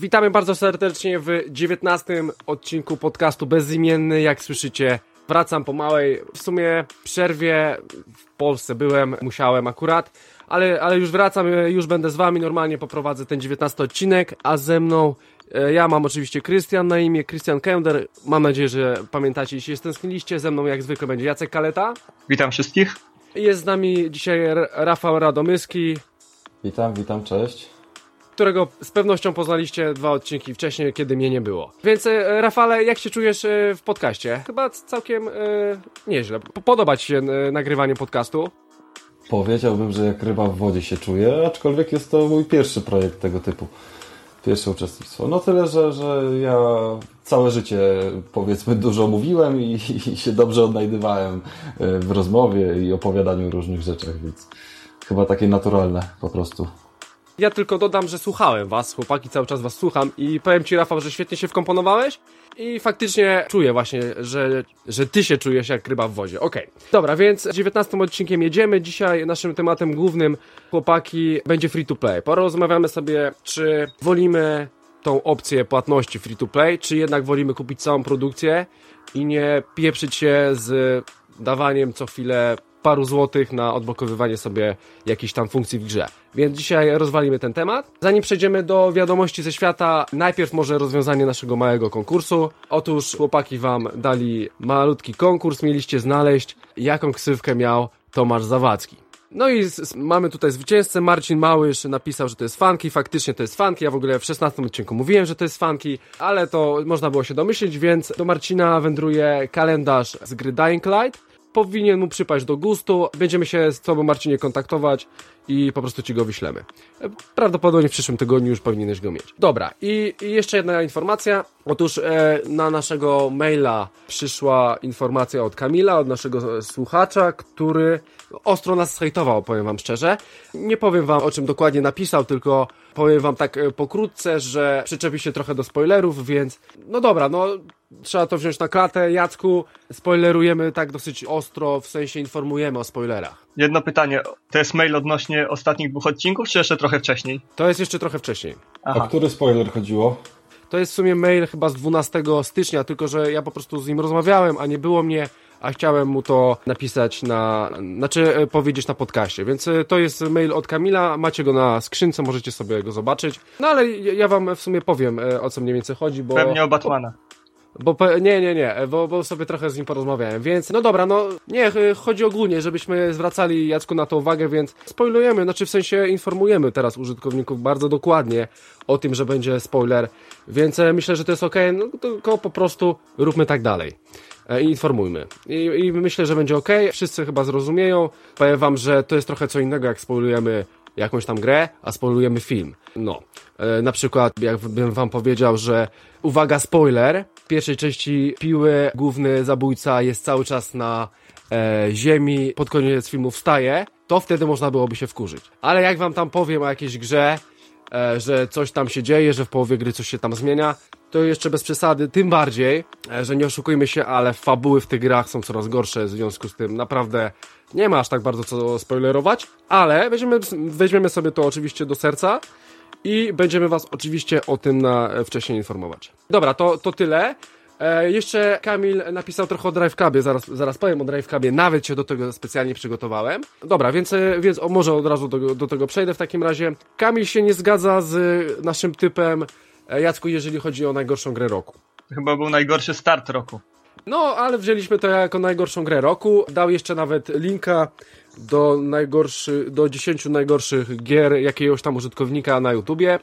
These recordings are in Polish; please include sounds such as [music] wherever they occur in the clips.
Witamy bardzo serdecznie w 19 odcinku podcastu Bezimienny. Jak słyszycie, wracam po małej, w sumie przerwie w Polsce byłem, musiałem akurat, ale, ale już wracam, już będę z wami, normalnie poprowadzę ten 19 odcinek, a ze mną e, ja mam oczywiście Krystian na imię, Krystian Kender. Mam nadzieję, że pamiętacie, jeśli się stęskniliście. Ze mną jak zwykle będzie Jacek Kaleta. Witam wszystkich. Jest z nami dzisiaj R- Rafał Radomyski, Witam, witam, cześć. Którego z pewnością poznaliście dwa odcinki wcześniej, kiedy mnie nie było. Więc e, Rafale, jak się czujesz e, w podcaście? Chyba całkiem e, nieźle. Podoba ci się e, nagrywanie podcastu? Powiedziałbym, że jak ryba w wodzie się czuję, aczkolwiek jest to mój pierwszy projekt tego typu. Pierwsze uczestnictwo. No tyle, że, że ja całe życie powiedzmy dużo mówiłem i, i się dobrze odnajdywałem w rozmowie i opowiadaniu różnych rzeczach, więc chyba takie naturalne po prostu. Ja tylko dodam, że słuchałem was, chłopaki, cały czas was słucham i powiem ci, Rafał, że świetnie się wkomponowałeś i faktycznie czuję właśnie, że, że ty się czujesz jak ryba w wodzie. Okej. Dobra, więc 19 odcinkiem jedziemy. Dzisiaj naszym tematem głównym, chłopaki, będzie free to play. Porozmawiamy sobie, czy wolimy tą opcję płatności free to play, czy jednak wolimy kupić całą produkcję i nie pieprzyć się z dawaniem co chwilę paru złotych na odblokowywanie sobie jakichś tam funkcji w grze. Więc dzisiaj rozwalimy ten temat. Zanim przejdziemy do wiadomości ze świata, najpierw może rozwiązanie naszego małego konkursu. Otóż chłopaki wam dali malutki konkurs, mieliście znaleźć jaką ksywkę miał Tomasz Zawadzki. No i mamy tutaj zwycięzcę. Marcin Małysz napisał, że to jest fanki. Faktycznie to jest fanki. Ja w ogóle w 16 odcinku mówiłem, że to jest fanki, ale to można było się domyślić, więc do Marcina wędruje kalendarz z gry Dying Light. Powinien mu przypaść do gustu. Będziemy się z tobą, Marcinie, kontaktować i po prostu ci go wyślemy. Prawdopodobnie w przyszłym tygodniu już powinieneś go mieć. Dobra, i, i jeszcze jedna informacja. Otóż e, na naszego maila przyszła informacja od Kamila, od naszego słuchacza, który ostro nas zhejtował, powiem wam szczerze. Nie powiem wam o czym dokładnie napisał, tylko powiem wam tak e, pokrótce, że przyczepi się trochę do spoilerów, więc no dobra, no trzeba to wziąć na klatę. Jacku, spoilerujemy tak dosyć ostro, w sensie informujemy o spoilerach. Jedno pytanie. To jest mail odnośnie ostatnich dwóch odcinków, czy jeszcze trochę wcześniej? To jest jeszcze trochę wcześniej. O który spoiler chodziło? To jest w sumie mail chyba z 12 stycznia, tylko że ja po prostu z nim rozmawiałem, a nie było mnie, a chciałem mu to napisać na, znaczy e, powiedzieć na podcaście, więc e, to jest mail od Kamila, macie go na skrzynce, możecie sobie go zobaczyć. No ale ja ja wam w sumie powiem, e, o co mniej więcej chodzi, bo... Pewnie o Batmana. Bo nie, nie, nie, bo, bo sobie trochę z nim porozmawiałem, więc no dobra, no nie, ch- chodzi ogólnie, żebyśmy zwracali Jacku na to uwagę, więc spoilujemy, znaczy w sensie informujemy teraz użytkowników bardzo dokładnie o tym, że będzie spoiler, więc e, myślę, że to jest ok, no tylko po prostu róbmy tak dalej. E, i informujmy. I, I myślę, że będzie ok. Wszyscy chyba zrozumieją. Powiem wam, że to jest trochę co innego, jak spoilujemy jakąś tam grę, a spoilujemy film. No. E, na przykład, jakbym wam powiedział, że uwaga, spoiler, w pierwszej części piły główny zabójca jest cały czas na e, ziemi, pod koniec filmu wstaje, to wtedy można byłoby się wkurzyć. Ale jak wam tam powiem o jakiejś grze, że coś tam się dzieje, że w połowie gry coś się tam zmienia, to jeszcze bez przesady, tym bardziej, e, że nie oszukujmy się, ale fabuły w tych grach są coraz gorsze, w związku z tym naprawdę nie ma aż tak bardzo co spoilerować, ale weźmiemy, weźmiemy sobie to oczywiście do serca i będziemy was oczywiście o tym na, e, wcześniej informować. Dobra, to, to tyle. E, jeszcze Kamil napisał trochę o Drive Clubie, zaraz, zaraz powiem o Drive Clubie, nawet się do tego specjalnie przygotowałem. Dobra, więc, e, więc o, może od razu do, do tego przejdę w takim razie. Kamil się nie zgadza z naszym typem, e, Jacku, jeżeli chodzi o najgorszą grę roku. Chyba był najgorszy start roku. No, ale wzięliśmy to jako najgorszą grę roku. Dał jeszcze nawet linka do najgorszy, do 10 najgorszych gier jakiegoś tam użytkownika na YouTubie.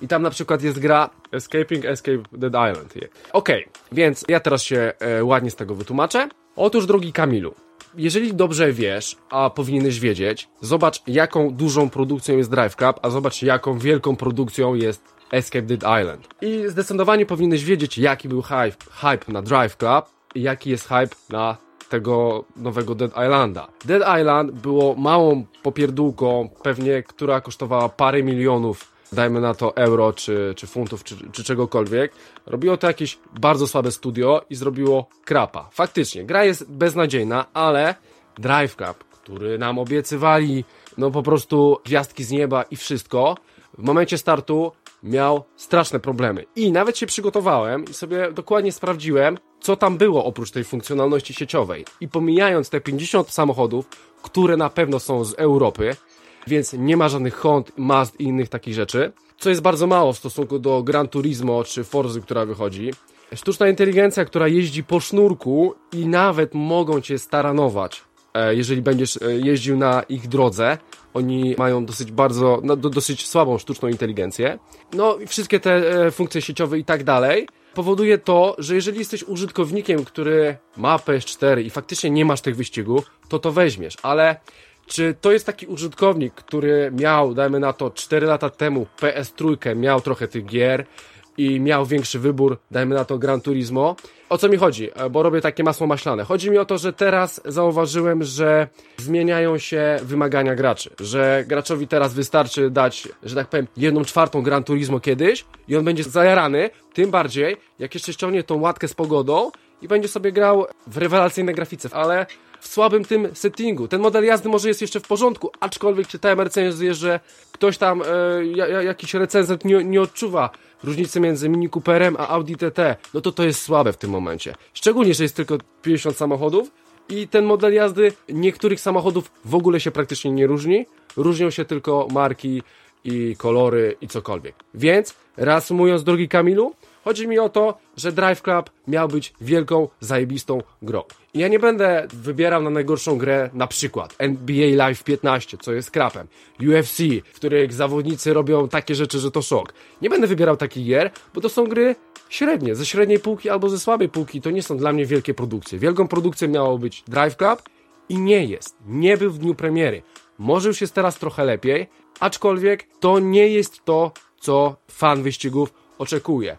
I tam na przykład jest gra Escaping Escape Dead Island. Okej, więc ja teraz się e, ładnie z tego wytłumaczę. Otóż, drogi Kamilu, jeżeli dobrze wiesz, a powinieneś wiedzieć, zobacz jaką dużą produkcją jest Drive Club, a zobacz jaką wielką produkcją jest Escape Dead Island. I zdecydowanie powinieneś wiedzieć, jaki był hype, hype na Drive Club i jaki jest hype na tego nowego Dead Islanda. Dead Island było małą popierdółką, pewnie, która kosztowała parę milionów, dajmy na to euro, czy, czy funtów, czy, czy czegokolwiek. Robiło to jakieś bardzo słabe studio i zrobiło krapa. Faktycznie, gra jest beznadziejna, ale Drive Club, który nam obiecywali, no po prostu gwiazdki z nieba i wszystko, w momencie startu miał straszne problemy. I nawet się przygotowałem i sobie dokładnie sprawdziłem, co tam było oprócz tej funkcjonalności sieciowej. I pomijając te 50 samochodów, które na pewno są z Europy, więc nie ma żadnych Hond, Mazd i innych takich rzeczy, co jest bardzo mało w stosunku do Gran Turismo czy Forzy, która wychodzi. Sztuczna inteligencja, która jeździ po sznurku i nawet mogą cię staranować, e, jeżeli będziesz e, jeździł na ich drodze. Oni mają dosyć bardzo, no, dosyć słabą sztuczną inteligencję. No i wszystkie te e, funkcje sieciowe i tak dalej powoduje to, że jeżeli jesteś użytkownikiem, który ma PS4 i faktycznie nie masz tych wyścigów, to to weźmiesz, ale czy to jest taki użytkownik, który miał, dajmy na to, 4 lata temu PS3, miał trochę tych gier i miał większy wybór, dajmy na to Gran Turismo. O co mi chodzi? E, bo robię takie masło maślane. Chodzi mi o to, że teraz zauważyłem, że zmieniają się wymagania graczy. Że graczowi teraz wystarczy dać, że tak powiem, jedną czwartą Gran Turismo kiedyś i on będzie zajarany, tym bardziej, jak jeszcze ściągnie tą łatkę z pogodą i będzie sobie grał w rewelacyjnej grafice. Ale w słabym tym settingu. Ten model jazdy może jest jeszcze w porządku, aczkolwiek czytałem recenzję, że ktoś tam, e, jakiś recenzent nie, nie odczuwa różnicy między Mini Cooperem a Audi TT. No to to jest słabe w tym momencie. Szczególnie, że jest tylko 50 samochodów i ten model jazdy niektórych samochodów w ogóle się praktycznie nie różni. Różnią się tylko marki i kolory i cokolwiek. Więc, reasumując, drogi Kamilu, Chodzi mi o to, że Drive Club miał być wielką, zajebistą grą. I ja nie będę wybierał na najgorszą grę na przykład NBA Live 15, co jest krapem, UFC, w których zawodnicy robią takie rzeczy, że to szok. Nie będę wybierał takich gier, bo to są gry średnie, ze średniej półki albo ze słabej półki. To nie są dla mnie wielkie produkcje. Wielką produkcją miało być Drive Club i nie jest. Nie był w dniu premiery. Może już jest teraz trochę lepiej, aczkolwiek to nie jest to, co fan wyścigów oczekuje.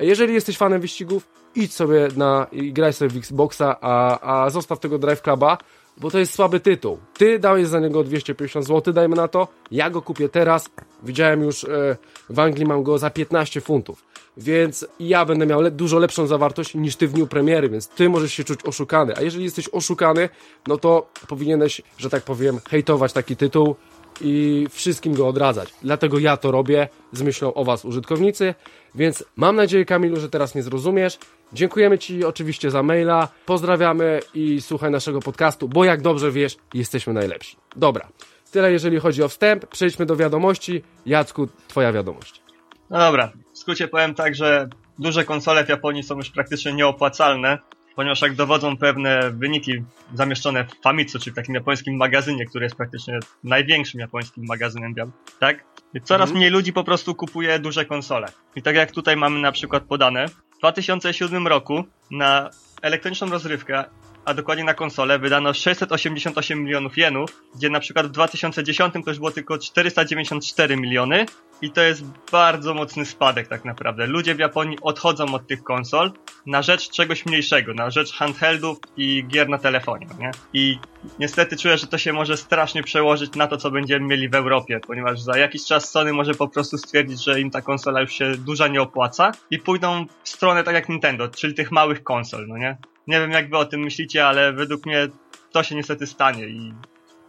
Jeżeli jesteś fanem wyścigów, idź sobie na i graj sobie w Xboxa, a, a zostaw tego Drive Cluba, bo to jest słaby tytuł. Ty dałeś za niego 250 zł, dajmy na to. Ja go kupię teraz. Widziałem już e, w Anglii mam go za 15 funtów. Więc ja będę miał le dużo lepszą zawartość niż ty w dniu premiery, więc ty możesz się czuć oszukany. A jeżeli jesteś oszukany, no to powinieneś, że tak powiem, hejtować taki tytuł i wszystkim go odradzać. Dlatego ja to robię z myślą o Was, użytkownicy. Więc mam nadzieję, Kamilu, że teraz nie zrozumiesz. Dziękujemy Ci oczywiście za maila. Pozdrawiamy i słuchaj naszego podcastu, bo jak dobrze wiesz, jesteśmy najlepsi. Dobra, tyle jeżeli chodzi o wstęp. Przejdźmy do wiadomości. Jacku, Twoja wiadomość. No dobra, w skrócie powiem tak, że duże konsole w Japonii są już praktycznie nieopłacalne ponieważ jak dowodzą pewne wyniki zamieszczone w Famitsu, czyli w takim japońskim magazynie, który jest praktycznie największym japońskim magazynem, tak? Coraz mhm. mniej ludzi po prostu kupuje duże konsole. I tak jak tutaj mamy na przykład podane, w 2007 roku na elektroniczną rozrywkę a dokładnie na konsolę wydano 688 milionów jenów, gdzie na przykład w 2010 to już było tylko 494 miliony i to jest bardzo mocny spadek tak naprawdę. Ludzie w Japonii odchodzą od tych konsol na rzecz czegoś mniejszego, na rzecz handheldów i gier na telefonie, nie? I niestety czuję, że to się może strasznie przełożyć na to, co będziemy mieli w Europie, ponieważ za jakiś czas Sony może po prostu stwierdzić, że im ta konsola już się duża nie opłaca i pójdą w stronę tak jak Nintendo, czyli tych małych konsol, no nie? Nie wiem, jak wy o tym myślicie, ale według mnie to się niestety stanie. I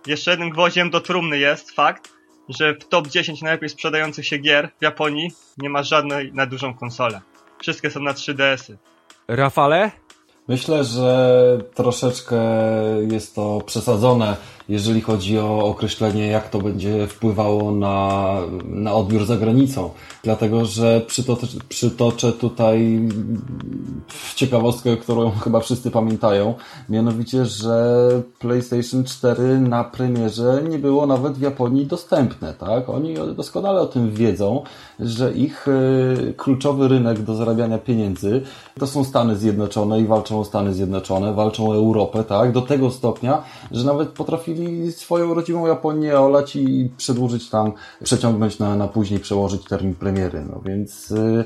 jeszcze jednym gwoździem do trumny jest fakt, że w top 10 najlepiej sprzedających się gier w Japonii nie ma żadnej na dużą konsolę. Wszystkie są na 3DS-y. Rafale? Myślę, że troszeczkę jest to przesadzone jeżeli chodzi o określenie, jak to będzie wpływało na, na odbiór za granicą. Dlatego, że przytoczę, przytoczę tutaj ciekawostkę, którą [laughs] chyba wszyscy pamiętają, mianowicie, że PlayStation 4 na premierze nie było nawet w Japonii dostępne, tak? Oni doskonale o tym wiedzą, że ich e, kluczowy rynek do zarabiania pieniędzy to są Stany Zjednoczone i walczą o Stany Zjednoczone, walczą o Europę, tak? Do tego stopnia, że nawet potrafili potrafili swoją rodzimą Japonię olać i przedłużyć tam, przeciągnąć na, na później, przełożyć termin premiery. No więc y,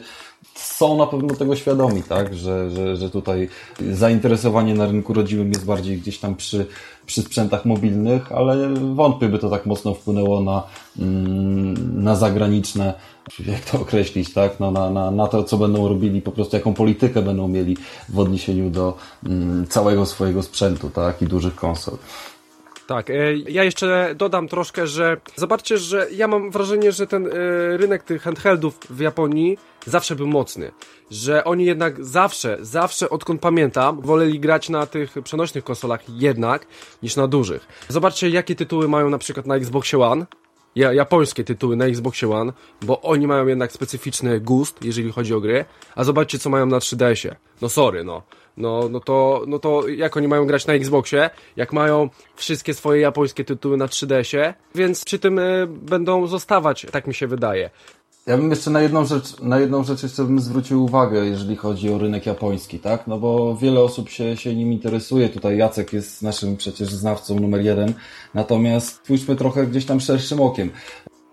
są na pewno tego świadomi, tak, że, że, że tutaj zainteresowanie na rynku rodzimym jest bardziej gdzieś tam przy, przy sprzętach mobilnych, ale wątpię, by to tak mocno wpłynęło na, mm, na zagraniczne, jak to określić, tak, no, na, na, na to, co będą robili, po prostu jaką politykę będą mieli w odniesieniu do mm, całego swojego sprzętu, tak, i dużych konsol. Tak, e, ja jeszcze dodam troszkę, że zobaczcie, że ja mam wrażenie, że ten e, rynek tych handheldów w Japonii zawsze był mocny. Że oni jednak zawsze, zawsze odkąd pamiętam, woleli grać na tych przenośnych konsolach jednak niż na dużych. Zobaczcie, jakie tytuły mają na przykład na Xboxie One. Ja, japońskie tytuły na Xboxie One, bo oni mają jednak specyficzny gust, jeżeli chodzi o gry, a zobaczcie, co mają na 3DS-ie. No sorry, no. No, no, to, no to jak oni mają grać na Xboxie, jak mają wszystkie swoje japońskie tytuły na 3DS-ie, więc przy tym y, będą zostawać, tak mi się wydaje. Ja bym jeszcze na jedną rzecz, na jedną rzecz jeszcze bym zwrócił uwagę, jeżeli chodzi o rynek japoński, tak? No bo wiele osób się, się nim interesuje. Tutaj Jacek jest naszym przecież znawcą numer jeden. Natomiast spójrzmy trochę gdzieś tam szerszym okiem.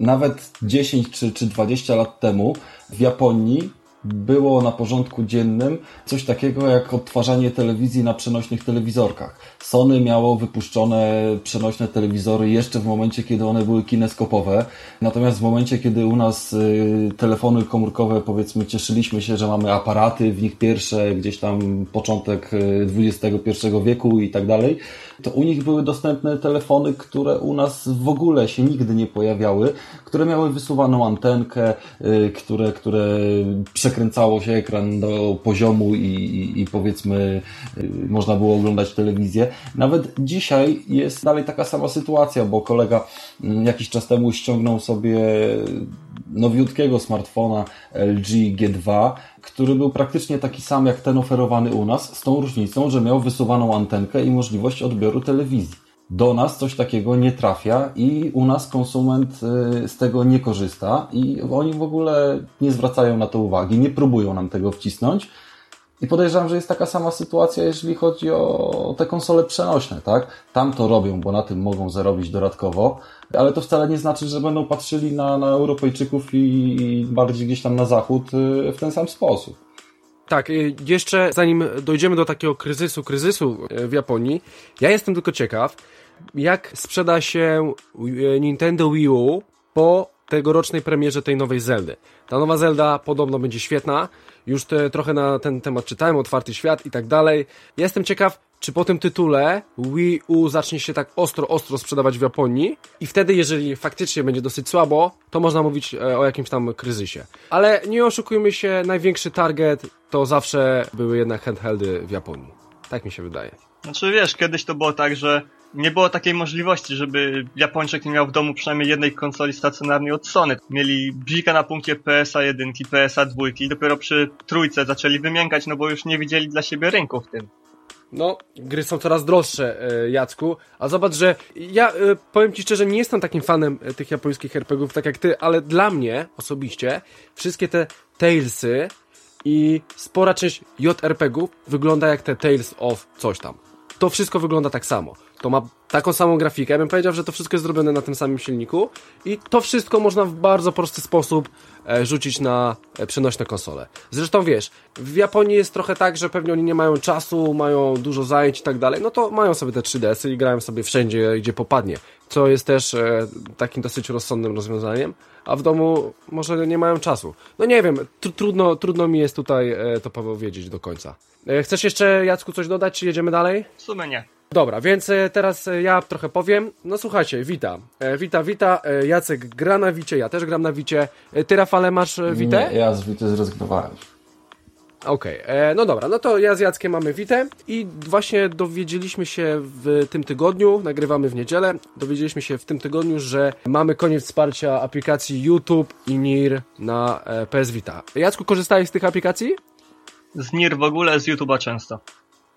Nawet 10 czy, czy 20 lat temu w Japonii było na porządku dziennym coś takiego jak odtwarzanie telewizji na przenośnych telewizorkach. Sony miało wypuszczone przenośne telewizory jeszcze w momencie, kiedy one były kineskopowe. Natomiast w momencie, kiedy u nas y, telefony komórkowe, powiedzmy, cieszyliśmy się, że mamy aparaty, w nich pierwsze, gdzieś tam początek XXI y, wieku i tak dalej, to u nich były dostępne telefony, które u nas w ogóle się nigdy nie pojawiały, które miały wysuwaną antenkę, y, które, które przekręcało się ekran do poziomu i, i, i powiedzmy można było oglądać telewizję. Nawet dzisiaj jest dalej taka sama sytuacja, bo kolega mm, jakiś czas temu ściągnął sobie nowiutkiego smartfona LG G2, który był praktycznie taki sam jak ten oferowany u nas, z tą różnicą, że miał wysuwaną antenkę i możliwość odbioru telewizji. Do nas coś takiego nie trafia i u nas konsument y, z tego nie korzysta i oni w ogóle nie zwracają na to uwagi, nie próbują nam tego wcisnąć. I podejrzewam, że jest taka sama sytuacja, jeżeli chodzi o te konsole przenośne, tak? Tam to robią, bo na tym mogą zarobić dodatkowo, ale to wcale nie znaczy, że będą patrzyli na, na Europejczyków i bardziej gdzieś tam na zachód y, w ten sam sposób. Tak, y, jeszcze zanim dojdziemy do takiego kryzysu, kryzysu y, w Japonii, ja jestem tylko ciekaw, jak sprzeda się Nintendo Wii U po tegorocznej premierze tej nowej Zeldy. Ta nowa Zelda podobno będzie świetna, już te, trochę na ten temat czytałem, otwarty świat i tak dalej. Jestem ciekaw, czy po tym tytule Wii U zacznie się tak ostro, ostro sprzedawać w Japonii i wtedy, jeżeli faktycznie będzie dosyć słabo, to można mówić e, o jakimś tam kryzysie. Ale nie oszukujmy się, największy target to zawsze były jednak handheldy w Japonii. Tak mi się wydaje. Znaczy wiesz, kiedyś to było tak, że nie było takiej możliwości, żeby Japończyk nie miał w domu przynajmniej jednej konsoli stacjonarnej od Sony. Mieli bzika na punkcie PSA 1, PSA 2 i dopiero przy trójce zaczęli wymiękać, no bo już nie widzieli dla siebie rynku w tym. No, gry są coraz droższe, e, Jacku. A zobacz, że ja e, powiem Ci szczerze, nie jestem takim fanem e, tych japońskich RPGów, tak jak Ty, ale dla mnie osobiście wszystkie te Talesy i spora część JRPGów wygląda jak te Tales of coś tam. To wszystko wygląda tak samo. To ma taką samą grafikę. Ja bym powiedział, że to wszystko jest zrobione na tym samym silniku i to wszystko można w bardzo prosty sposób e, rzucić na e, przenośne konsole. Zresztą wiesz, w Japonii jest trochę tak, że pewnie oni nie mają czasu, mają dużo zajęć i tak dalej, no to mają sobie te 3DS-y i grają sobie wszędzie, gdzie popadnie, co jest też e, takim dosyć rozsądnym rozwiązaniem, a w domu może nie mają czasu. No nie wiem, tr trudno, trudno mi jest tutaj to powiedzieć do końca. Chcesz jeszcze, Jacku, coś dodać, czy jedziemy dalej? W sumie nie. Dobra, więc e, teraz e, ja trochę powiem. No słuchajcie, wita. E, wita, wita. Jacek gra na wicie, ja też gram na wicie. Ty, Rafale, masz witę? Nie, ja z wity zrezygnowałem. Okej, okay. no dobra, no to ja z Jackiem mamy witę i właśnie dowiedzieliśmy się w tym tygodniu, nagrywamy w niedzielę, dowiedzieliśmy się w tym tygodniu, że mamy koniec wsparcia aplikacji YouTube i NIR na PS Vita. Jacku, korzystałeś z tych aplikacji? Z NIR w ogóle, z YouTube'a często.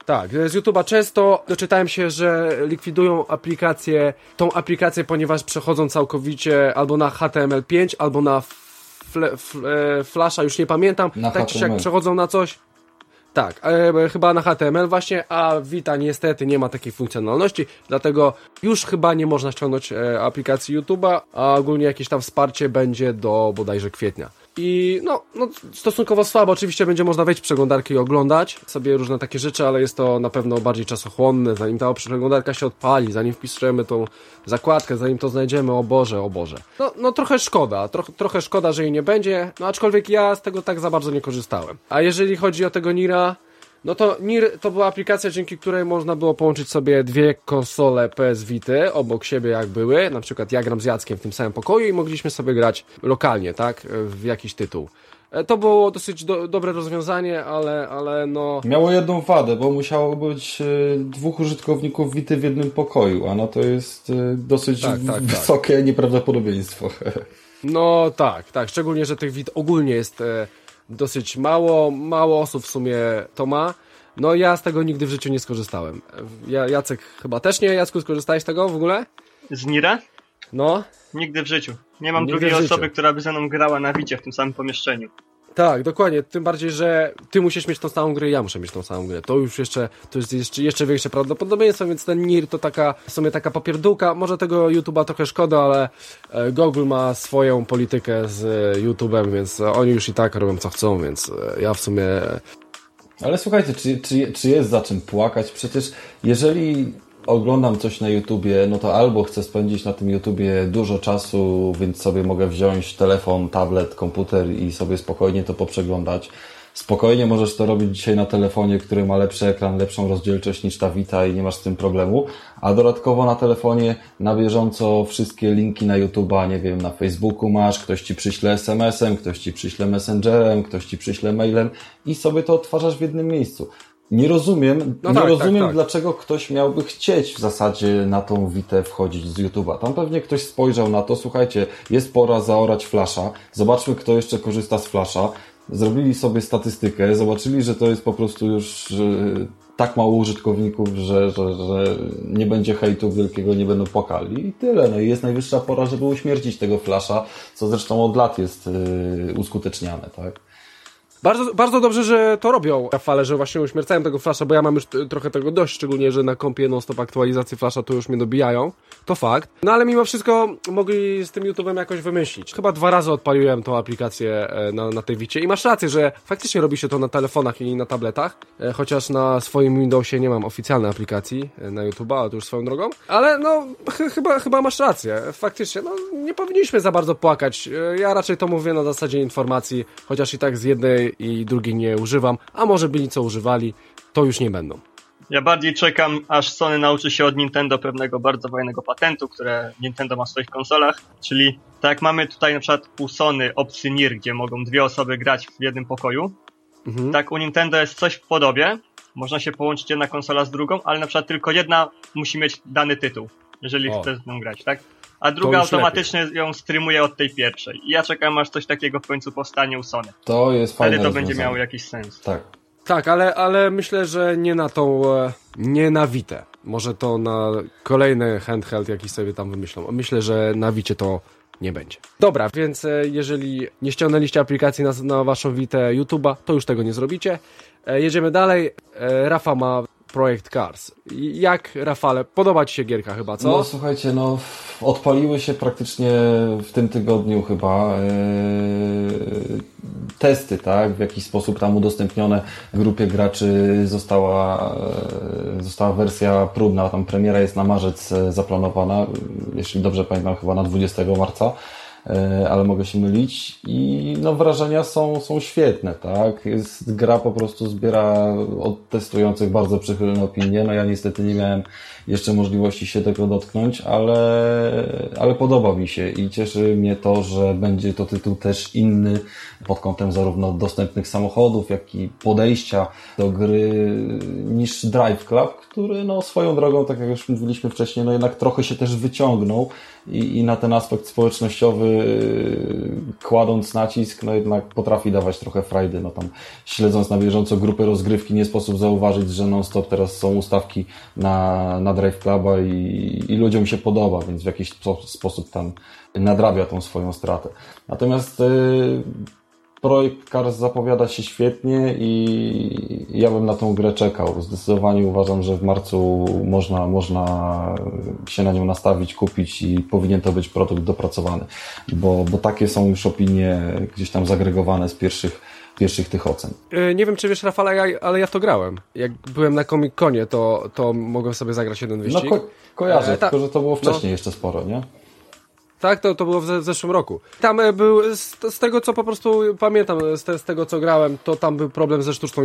Tak, z YouTube'a często doczytałem się, że likwidują aplikację, tą aplikację, ponieważ przechodzą całkowicie albo na HTML5, albo na fl fl e, Flasha, już nie pamiętam. Na tak czy jak przechodzą na coś. Tak, e, chyba na HTML właśnie, a Vita niestety nie ma takiej funkcjonalności, dlatego już chyba nie można ściągnąć e, aplikacji YouTube'a, a ogólnie jakieś tam wsparcie będzie do bodajże kwietnia. I no, no, stosunkowo słabo. Oczywiście będzie można wejść w przeglądarkę i oglądać sobie różne takie rzeczy, ale jest to na pewno bardziej czasochłonne. Zanim ta przeglądarka się odpali, zanim wpiszemy tą zakładkę, zanim to znajdziemy, o Boże, o Boże. No, no trochę szkoda, troch, trochę szkoda, że jej nie będzie, no aczkolwiek ja z tego tak za bardzo nie korzystałem. A jeżeli chodzi o tego Nira, No to NIR to była aplikacja, dzięki której można było połączyć sobie dwie konsole PS Vita obok siebie jak były. Na przykład ja gram z Jackiem w tym samym pokoju i mogliśmy sobie grać lokalnie, tak? W jakiś tytuł. E, To było dosyć do, dobre rozwiązanie, ale, ale no... Miało jedną wadę, bo musiało być e, dwóch użytkowników Wity w jednym pokoju, a no to jest e, dosyć Tak, tak, tak. wysokie nieprawdopodobieństwo. [laughs] No tak, tak. Szczególnie, że tych wid ogólnie jest dosyć mało. Mało osób w sumie to ma. No ja z tego nigdy w życiu nie skorzystałem. Ja, Jacek chyba też nie. Jacku, skorzystałeś z tego w ogóle? Z Nira? No. Nigdy w życiu. Nie mam Nigdy drugiej osoby, która by ze mną grała na wicie w tym samym pomieszczeniu. Tak, dokładnie. Tym bardziej, że ty musisz mieć tą samą grę ja muszę mieć tą samą grę. To już jeszcze, to jest jeszcze, jeszcze większe prawdopodobieństwo, więc ten NIR to taka, w sumie taka popierdółka. Może tego YouTube'a trochę szkoda, ale e, Google ma swoją politykę z e, YouTube'em, więc oni już i tak robią co chcą, więc e, ja w sumie Ale słuchajcie, czy, czy, czy jest za czym płakać? Przecież jeżeli oglądam coś na YouTubie, no to albo chcę spędzić na tym YouTubie dużo czasu, więc sobie mogę wziąć telefon, tablet, komputer i sobie spokojnie to poprzeglądać. Spokojnie możesz to robić dzisiaj na telefonie, który ma lepszy ekran, lepszą rozdzielczość niż ta Vita i nie masz z tym problemu. A dodatkowo na telefonie na bieżąco wszystkie linki na YouTube'a, nie wiem, na Facebooku masz, ktoś ci przyśle SMS-em, ktoś ci przyśle Messengerem, ktoś ci przyśle mailem i sobie to odtwarzasz w jednym miejscu. Nie rozumiem, No nie tak, tak, rozumiem tak. dlaczego ktoś miałby chcieć w zasadzie na tą Witę wchodzić z YouTube'a. Tam pewnie ktoś spojrzał na to, słuchajcie, jest pora zaorać flasza, zobaczmy kto jeszcze korzysta z flasza. Zrobili sobie statystykę, zobaczyli, że to jest po prostu już tak mało użytkowników, że, że, że nie będzie hejtu wielkiego, nie będą płakali i tyle. No i jest najwyższa pora, żeby uśmiercić tego flasza, co zresztą od lat jest e, uskuteczniane, tak? Bardzo, bardzo dobrze, że to robią Rafale, że właśnie uśmiercają tego flasza, bo ja mam już trochę tego dość, szczególnie, że na kompie non-stop aktualizacje flasza to już mnie dobijają. To fakt. No ale mimo wszystko mogli z tym YouTube'em jakoś wymyślić. Chyba dwa razy odpaliłem tą aplikację e, na, na tej Wicie i masz rację, że faktycznie robi się to na telefonach i na tabletach, e, chociaż na swoim Windowsie nie mam oficjalnej aplikacji e, na YouTube'a, to już swoją drogą. Ale no, ch- chyba, chyba masz rację. Faktycznie, no nie powinniśmy za bardzo płakać. Ja raczej to mówię na zasadzie informacji, chociaż i tak z jednej i drugiej nie używam, a może byli co używali, to już nie będą. Ja bardziej czekam, aż Sony nauczy się od Nintendo pewnego bardzo fajnego patentu, które Nintendo ma w swoich konsolach, czyli tak jak mamy tutaj na przykład u Sony opcję NIR, gdzie mogą dwie osoby grać w jednym pokoju, Mhm. tak u Nintendo jest coś w podobie, można się połączyć jedna konsola z drugą, ale na przykład tylko jedna musi mieć dany tytuł, jeżeli O. chce z nią grać, tak? A druga automatycznie ją streamuje od tej pierwszej. I ja czekam, aż coś takiego w końcu powstanie u Sony. To jest fajne Wtedy to będzie miało jakiś sens. Tak. Tak, ale, ale myślę, że nie na tą, e, nie na Witę. Może to na kolejny handheld jakiś sobie tam wymyślą. Myślę, że na Wicie to nie będzie. Dobra, więc e, jeżeli nie ściągnęliście aplikacji na, na waszą Witę YouTube'a, to już tego nie zrobicie. E, Jedziemy dalej. Rafa ma projekt Cars. Jak, Rafale, podoba ci się gierka chyba, co? No słuchajcie, no odpaliły się praktycznie w tym tygodniu chyba e, testy, tak? W jakiś sposób tam udostępnione grupie graczy została, e, została wersja próbna, tam premiera jest na marzec e, zaplanowana, jeśli dobrze pamiętam chyba na 20 marca. E, Ale mogę się mylić i no wrażenia są, są świetne, tak? Jest, gra po prostu zbiera od testujących bardzo przychylne opinie. No ja niestety nie miałem jeszcze możliwości się tego dotknąć, ale, ale podoba mi się i cieszy mnie to, że będzie to tytuł też inny pod kątem zarówno dostępnych samochodów, jak i podejścia do gry niż Drive Club, który no swoją drogą, tak jak już mówiliśmy wcześniej, no jednak trochę się też wyciągnął i, i na ten aspekt społecznościowy kładąc nacisk, no jednak potrafi dawać trochę frajdy, no tam śledząc na bieżąco grupy rozgrywki nie sposób zauważyć, że non-stop teraz są ustawki na, na Drive Cluba i, i ludziom się podoba, więc w jakiś spo, sposób tam nadrabia tą swoją stratę. Natomiast y, projekt Cars zapowiada się świetnie i ja bym na tą grę czekał. Zdecydowanie uważam, że w marcu można, można się na nią nastawić, kupić i powinien to być produkt dopracowany, bo, bo takie są już opinie gdzieś tam zagregowane z pierwszych, pierwszych tych ocen. E, Nie wiem, czy wiesz, Rafale, ja, ale ja w to grałem. Jak byłem na Comic Conie, to, to mogłem sobie zagrać jeden No wyścig. ko- kojarzę, E, ta- tylko że to było wcześniej jeszcze sporo, nie? Tak, to, to było w, zeszłym roku. Tam e, był, z, z, tego co po prostu pamiętam, z, te, z, tego co grałem, to tam był problem ze sztuczną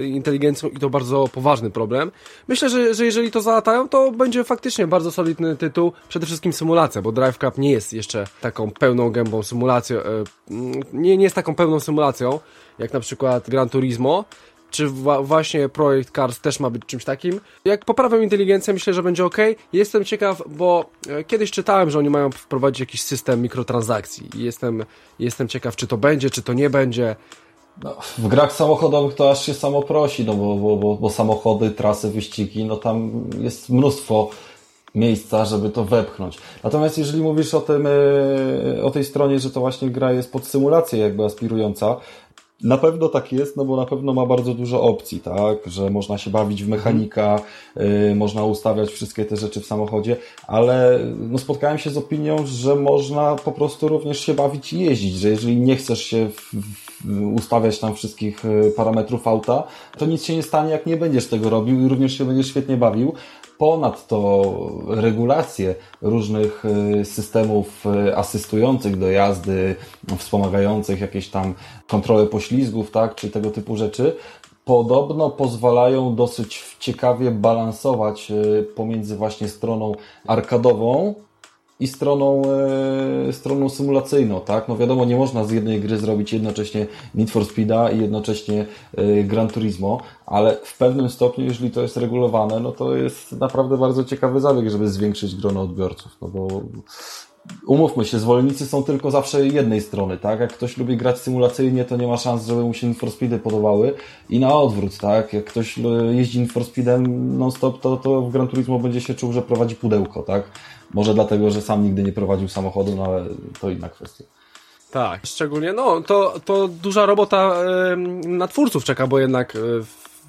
inteligencją i to bardzo poważny problem. Myślę, że, że jeżeli to załatają, to będzie faktycznie bardzo solidny tytuł. Przede wszystkim symulacja, bo Drive Cup nie jest jeszcze taką pełną gębą symulacją, e, nie, nie jest taką pełną symulacją, jak na przykład Gran Turismo, czy właśnie projekt Cars też ma być czymś takim. Jak poprawią inteligencję, myślę, że będzie ok. Jestem ciekaw, bo e, kiedyś czytałem, że oni mają wprowadzić jakiś system mikrotransakcji i jestem, jestem ciekaw, czy to będzie, czy to nie będzie. No, w grach samochodowych to aż się samo prosi, no bo, bo, bo, bo samochody, trasy, wyścigi, no tam jest mnóstwo miejsca, żeby to wepchnąć. Natomiast jeżeli mówisz o tym, e, o tej stronie, że to właśnie gra jest pod symulację jakby aspirująca, na pewno tak jest, no bo na pewno ma bardzo dużo opcji, tak, że można się bawić w mechanika, y, można ustawiać wszystkie te rzeczy w samochodzie, ale no spotkałem się z opinią, że można po prostu również się bawić i jeździć, że jeżeli nie chcesz się w, w, ustawiać tam wszystkich y, parametrów auta, to nic się nie stanie, jak nie będziesz tego robił i również się będziesz świetnie bawił, Ponadto regulacje różnych y, systemów y, asystujących do jazdy, wspomagających jakieś tam kontrolę poślizgów, tak, czy tego typu rzeczy, podobno pozwalają dosyć ciekawie balansować y, pomiędzy właśnie stroną arkadową, i stroną, e, stroną symulacyjną, tak? No wiadomo, nie można z jednej gry zrobić jednocześnie Need for Speeda i jednocześnie e, Gran Turismo, ale w pewnym stopniu, jeżeli to jest regulowane, no to jest naprawdę bardzo ciekawy zabieg, żeby zwiększyć grono odbiorców, no bo umówmy się, zwolennicy są tylko zawsze jednej strony, tak? Jak ktoś lubi grać symulacyjnie, to nie ma szans, żeby mu się Need podobały i na odwrót, tak? Jak ktoś jeździ Need for Speedem non-stop, to, to w Gran Turismo będzie się czuł, że prowadzi pudełko, tak? Może dlatego, że sam nigdy nie prowadził samochodu, no ale to inna kwestia. Tak, szczególnie, no, to, to duża robota na twórców czeka, bo jednak e,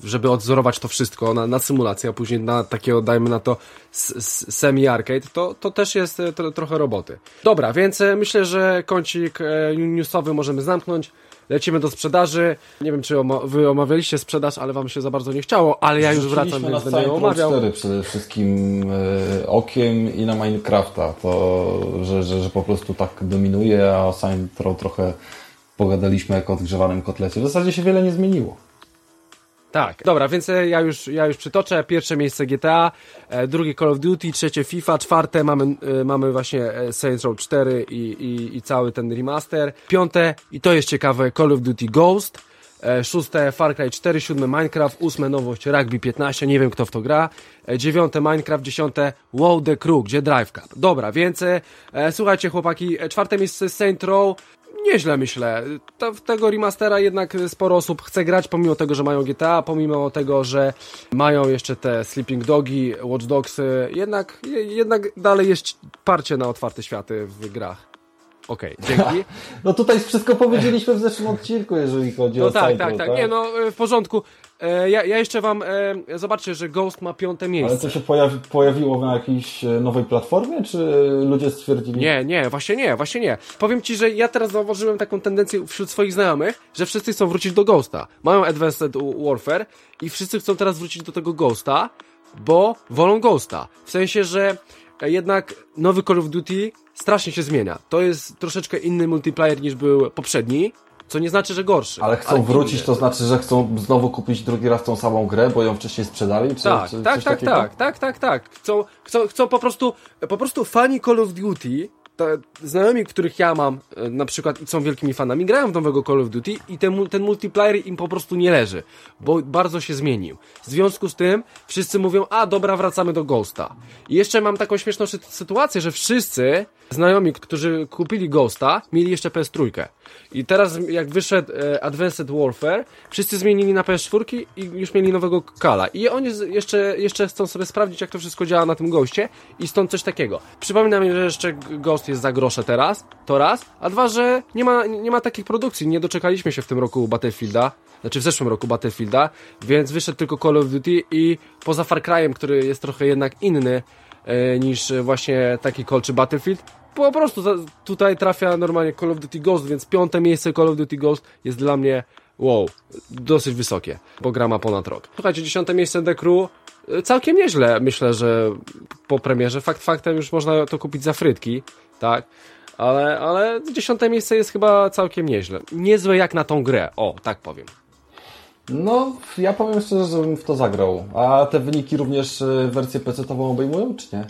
żeby odzorować to wszystko na, na symulację, a później na takiego, dajmy na to, semi-arcade, to, to też jest e, trochę roboty. Dobra, więc e, myślę, że kącik newsowy możemy zamknąć lecimy do sprzedaży. Nie wiem, czy wy omawialiście sprzedaż, ale wam się za bardzo nie chciało, ale ja już wracam, więc będę ją omawiał. 4 przede wszystkim e, okiem i na Minecrafta, to, że, że, że po prostu tak dominuje, a o Saints trochę pogadaliśmy jako odgrzewanym kotlecie. W zasadzie się wiele nie zmieniło. Tak, dobra, więc e, ja już, ja już przytoczę. Pierwsze miejsce GTA, e, drugie Call of Duty, trzecie FIFA, czwarte mamy, e, mamy właśnie Saints Row 4 i, i, i cały ten remaster. Piąte, i to jest ciekawe, Call of Duty Ghost. Szóste Far Cry 4, siódme Minecraft, ósme nowość Rugby 15, nie wiem kto w to gra. Dziewiąte Minecraft, dziesiąte WoW The Crew, gdzie Drive Cup. Dobra, więc e, słuchajcie chłopaki, czwarte miejsce Saint Row, nieźle myślę. To, tego remastera jednak sporo osób chce grać, pomimo tego, że mają GTA, pomimo tego, że mają jeszcze te Sleeping Dogi, Watch Dogs, jednak, jednak dalej jest parcie na otwarte światy w grach. Okej, okay, [laughs] dzięki. No tutaj wszystko powiedzieliśmy w zeszłym odcinku, jeżeli chodzi no o tak, tak, tak, tak. Nie, no w porządku. E, ja, ja jeszcze wam e, zobaczcie, że Ghost ma piąte miejsce. Ale to się pojawi, pojawiło na jakiejś e, nowej platformie, czy ludzie stwierdzili? Nie, nie, właśnie nie, właśnie nie. Powiem ci, że ja teraz zauważyłem taką tendencję wśród swoich znajomych, że wszyscy chcą wrócić do Ghosta. Mają Advanced Warfare i wszyscy chcą teraz wrócić do tego Ghosta, bo wolą Ghosta. W sensie, że jednak nowy Call of Duty strasznie się zmienia. To jest troszeczkę inny multiplayer niż był poprzedni co nie znaczy, że gorszy. Ale chcą ale wrócić, to znaczy, że chcą znowu kupić drugi raz tą samą grę, bo ją wcześniej sprzedali? Czy, tak, czy, tak, tak, tak, tak, tak, tak. Chcą, chcą, chcą po prostu, po prostu fani Call of Duty znajomi, których ja mam, e, na przykład są wielkimi fanami, grają w nowego Call of Duty i ten, ten multiplayer im po prostu nie leży, bo bardzo się zmienił. W związku z tym wszyscy mówią, a dobra, wracamy do Ghosta. I jeszcze mam taką śmieszną sytuację, że wszyscy znajomi, którzy kupili Ghosta, mieli jeszcze PS3. I teraz jak wyszedł e, Advanced Warfare, wszyscy zmienili na PS4 i już mieli nowego Kala. I oni jeszcze, jeszcze chcą sobie sprawdzić, jak to wszystko działa na tym Ghostie i stąd coś takiego. Przypominam, że jeszcze Ghost jest za grosze teraz, to raz, a dwa, że nie ma, nie ma takich produkcji, nie doczekaliśmy się w tym roku Battlefielda, znaczy w zeszłym roku Battlefielda, więc wyszedł tylko Call of Duty i poza Far Cry'em, który jest trochę jednak inny e, niż właśnie taki Call czy Battlefield, po prostu tutaj trafia normalnie Call of Duty Ghost, więc piąte miejsce Call of Duty Ghost jest dla mnie wow, dosyć wysokie, bo gra ma ponad rok. Słuchajcie, dziesiąte miejsce The Crew, całkiem nieźle, myślę, że po premierze. Fakt faktem już można to kupić za frytki, tak? Ale, ale dziesiąte miejsce jest chyba całkiem nieźle. Niezłe jak na tą grę, o, tak powiem. No, ja powiem szczerze, że bym w to zagrał. A te wyniki również y, wersję PC-tową obejmują, czy nie?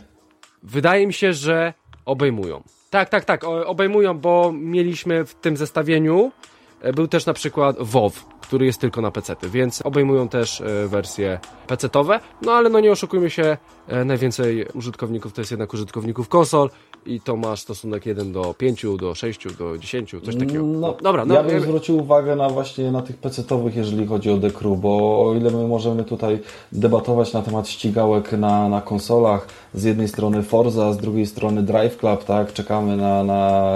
Wydaje mi się, że obejmują. Tak, tak, tak, obejmują, bo mieliśmy w tym zestawieniu, e, był też na przykład WoW, który jest tylko na PC, więc obejmują też e, wersje PC-towe, no ale no nie oszukujmy się, e, najwięcej użytkowników to jest jednak użytkowników konsol i to ma stosunek 1 do 5, do 6, do 10, coś takiego. No, dobra, no, ja bym zwrócił uwagę na właśnie na tych PC-towych, jeżeli chodzi o Decru, bo o ile my możemy tutaj debatować na temat ścigałek na, na konsolach, z jednej strony Forza, z drugiej strony Drive Club, tak, czekamy na, na,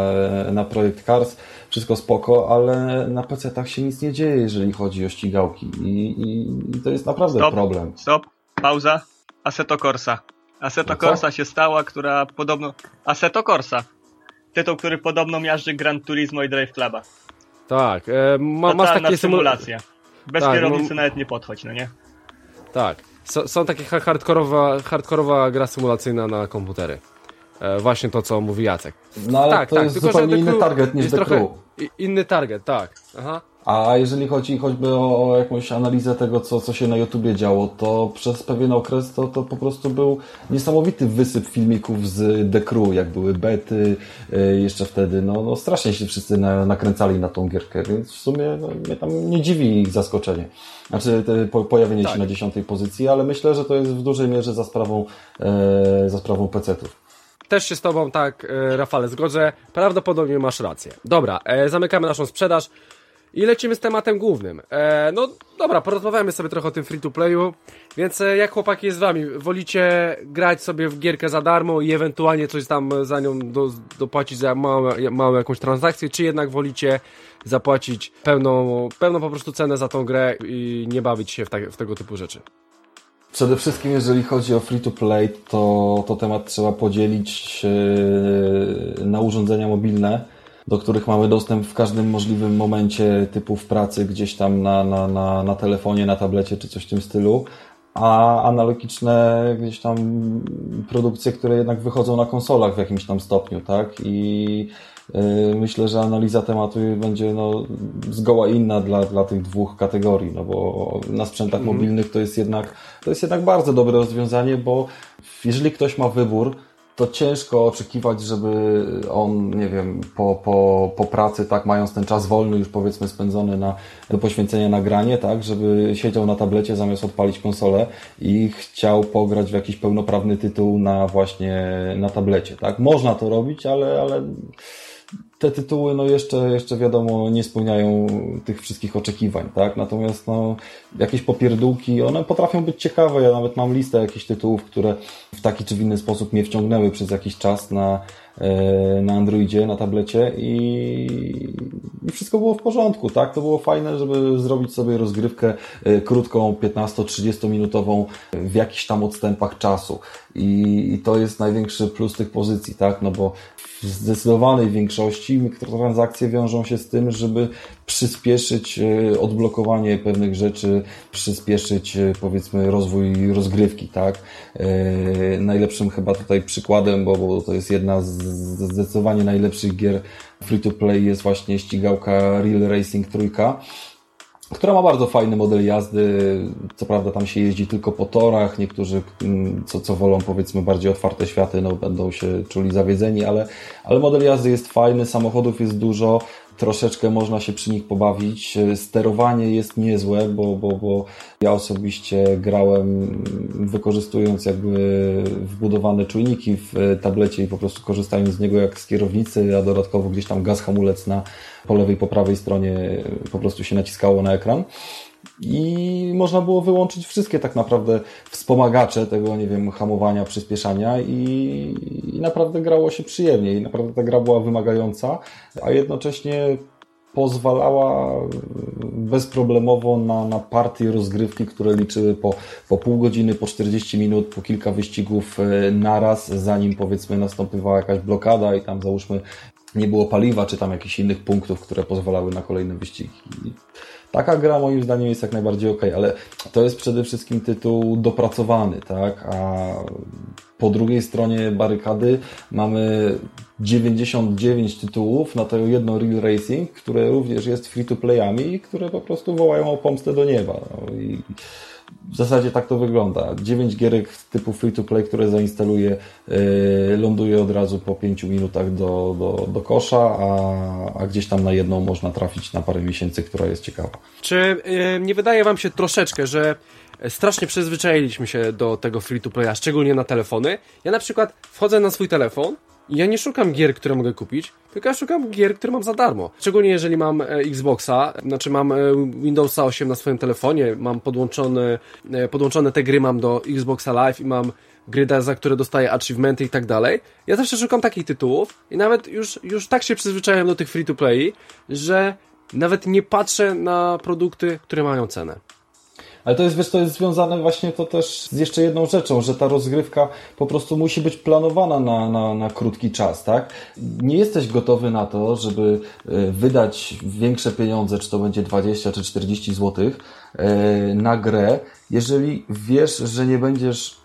na projekt Cars, wszystko spoko, ale na PC-tach się nic nie dzieje, jeżeli chodzi o ścigałki i, i, i to jest naprawdę stop, problem. Stop, pauza, Assetto Corsa. Assetto Corsa się stała, która podobno... Assetto Corsa. Tytuł, który podobno miażdży Gran Turismo i Drive Cluba. Tak, e, ma, masz takie symulacja. Bez tak, kierownicy no... nawet nie podchodź, no nie? Tak. S są takie hardkorowa, hardkorowa gra symulacyjna na komputery. E, właśnie to, co mówi Jacek. No ale tak, to tak, jest tylko, zupełnie inny target niż The Crew. Inny target, tak. Aha. A jeżeli chodzi choćby o, o, jakąś analizę tego, co, co się na YouTubie działo, to przez pewien okres to, to po prostu był niesamowity wysyp filmików z The Crew, jak były bety yy, jeszcze wtedy. No, no strasznie się wszyscy na, nakręcali na tą gierkę, więc w sumie no, mnie tam nie dziwi ich zaskoczenie. Znaczy po, pojawienie tak. się na dziesiątej pozycji, ale myślę, że to jest w dużej mierze za sprawą, yy, za sprawą PC-ów też się z Tobą tak, e, Rafale, zgodzę. Prawdopodobnie masz rację. Dobra, e, zamykamy naszą sprzedaż. I lecimy z tematem głównym. E, no dobra, porozmawiamy sobie trochę o tym free-to-playu. Więc e, jak chłopaki jest z wami? Wolicie grać sobie w gierkę za darmo i ewentualnie coś tam za nią do, dopłacić za małą, małą jakąś transakcję, czy jednak wolicie zapłacić pełną, pełną po prostu cenę za tą grę i nie bawić się w, tak, w tego typu rzeczy? Przede wszystkim, jeżeli chodzi o free-to-play, to, to temat trzeba podzielić e, na urządzenia mobilne do których mamy dostęp w każdym możliwym momencie, typu w pracy, gdzieś tam na, na, na, na telefonie, na tablecie czy coś w tym stylu, a analogiczne gdzieś tam produkcje, które jednak wychodzą na konsolach w jakimś tam stopniu, tak? I yy, myślę, że analiza tematu będzie no, zgoła inna dla, dla tych dwóch kategorii, no bo na sprzętach mm. mobilnych to jest jednak to jest jednak bardzo dobre rozwiązanie, bo jeżeli ktoś ma wybór, to ciężko oczekiwać, żeby on, nie wiem, po, po, po pracy, tak, mając ten czas wolny już powiedzmy spędzony na, do poświęcenia na granie, tak, żeby siedział na tablecie zamiast odpalić konsolę i chciał pograć w jakiś pełnoprawny tytuł na właśnie na tablecie, tak. Można to robić, ale, ale te tytuły, no jeszcze, jeszcze wiadomo, nie spełniają tych wszystkich oczekiwań, tak? Natomiast, no, jakieś popierdółki, one potrafią być ciekawe. Ja nawet mam listę jakichś tytułów, które w taki czy w inny sposób mnie wciągnęły przez jakiś czas na, e, na Androidzie, na tablecie i, i wszystko było w porządku, tak? To było fajne, żeby zrobić sobie rozgrywkę e, krótką, 15-30 minutową w jakichś tam odstępach czasu. I, I to jest największy plus tych pozycji, tak? No bo zdecydowanej większości mikrotransakcje wiążą się z tym, żeby przyspieszyć e, odblokowanie pewnych rzeczy, przyspieszyć e, powiedzmy rozwój rozgrywki, tak? E, najlepszym chyba tutaj przykładem, bo, bo to jest jedna z zdecydowanie najlepszych gier free to play jest właśnie ścigałka Real Racing Trójka która ma bardzo fajny model jazdy. Co prawda tam się jeździ tylko po torach. Niektórzy, mm, co, co wolą powiedzmy bardziej otwarte światy, no będą się czuli zawiedzeni, ale, ale model jazdy jest fajny, samochodów jest dużo, troszeczkę można się przy nich pobawić. Sterowanie jest niezłe, bo, bo, bo ja osobiście grałem wykorzystując jakby wbudowane czujniki w tablecie i po prostu korzystając z niego jak z kierownicy, a dodatkowo gdzieś tam gaz hamulec na po lewej, po prawej stronie po prostu się naciskało na ekran i można było wyłączyć wszystkie tak naprawdę wspomagacze tego, nie wiem, hamowania, przyspieszania i, i naprawdę grało się przyjemnie i naprawdę ta gra była wymagająca, a jednocześnie pozwalała bezproblemowo na, na partie rozgrywki, które liczyły po, po pół godziny, po 40 minut, po kilka wyścigów e, naraz, zanim powiedzmy nastąpiła jakaś blokada i tam załóżmy nie było paliwa, czy tam jakichś innych punktów, które pozwalały na kolejne wyścigi. Taka gra moim zdaniem jest jak najbardziej ok, ale to jest przede wszystkim tytuł dopracowany, tak? A po drugiej stronie barykady mamy 99 tytułów na to jedno Real Racing, które również jest free-to-playami i które po prostu wołają o pomstę do nieba. No i w zasadzie tak to wygląda. 9 gierek typu free-to-play, które zainstaluję, yy, ląduje od razu po 5 minutach do, do, do kosza, a, a gdzieś tam na jedną można trafić na parę miesięcy, która jest ciekawa. Czy yy, nie wydaje Wam się troszeczkę, że strasznie przyzwyczailiśmy się do tego free-to-playa, szczególnie na telefony? Ja na przykład wchodzę na swój telefon, ja nie szukam gier, które mogę kupić, tylko ja szukam gier, które mam za darmo. Szczególnie jeżeli mam e, Xboxa, znaczy mam e, Windowsa 8 na swoim telefonie, mam podłączone, e, podłączone te gry mam do Xboxa Live i mam gry, za które dostaję achievementy i tak dalej. Ja zawsze szukam takich tytułów i nawet już, już tak się przyzwyczaiłem do tych free-to-play, że nawet nie patrzę na produkty, które mają cenę. Ale to jest, wiesz, to jest związane właśnie to też z jeszcze jedną rzeczą, że ta rozgrywka po prostu musi być planowana na, na, na krótki czas, tak? Nie jesteś gotowy na to, żeby e, wydać większe pieniądze, czy to będzie 20 czy 40 zł e, na grę, jeżeli wiesz, że nie będziesz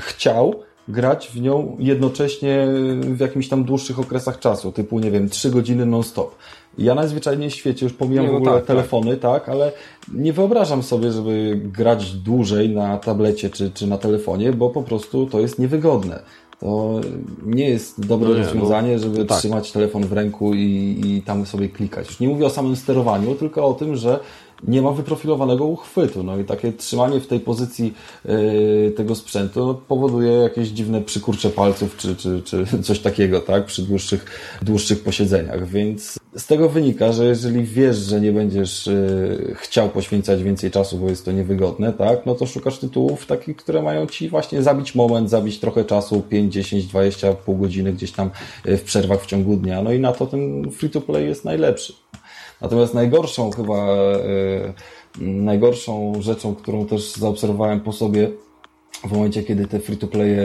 chciał grać w nią jednocześnie w jakimś tam dłuższych okresach czasu, typu, nie wiem, 3 godziny non-stop. Ja najzwyczajniej w świecie, już pomijam nie, no w ogóle tak, tak. telefony, tak. tak. ale nie wyobrażam sobie, żeby grać dłużej na tablecie czy, czy na telefonie, bo po prostu to jest niewygodne. To nie jest dobre no nie, rozwiązanie, no, żeby tak. trzymać telefon w ręku i, i tam sobie klikać. Już nie mówię o samym sterowaniu, tylko o tym, że nie ma wyprofilowanego uchwytu. No i takie trzymanie w tej pozycji yy, tego sprzętu powoduje jakieś dziwne przykurcze palców czy, czy, czy coś takiego, tak, przy dłuższych, dłuższych posiedzeniach. Więc z tego wynika, że jeżeli wiesz, że nie będziesz yy, chciał poświęcać więcej czasu, bo jest to niewygodne, tak, no to szukasz tytułów takich, które mają ci właśnie zabić moment, zabić trochę czasu, 5, 10, 20, pół godziny gdzieś tam yy, w przerwach w ciągu dnia. No i na to ten free to play jest najlepszy. Natomiast najgorszą chyba, e, najgorszą rzeczą, którą też zaobserwowałem po sobie, w momencie, kiedy te free-to-playe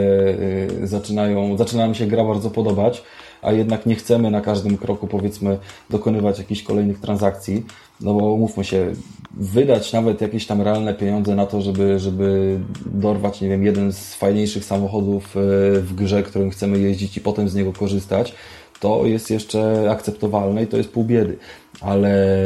e, zaczynają, zaczyna nam się gra bardzo podobać, a jednak nie chcemy na każdym kroku, powiedzmy, dokonywać jakichś kolejnych transakcji, no bo mówmy się, wydać nawet jakieś tam realne pieniądze na to, żeby, żeby dorwać, nie wiem, jeden z fajniejszych samochodów e, w grze, którym chcemy jeździć i potem z niego korzystać, to jest jeszcze akceptowalne i to jest pół biedy. Ale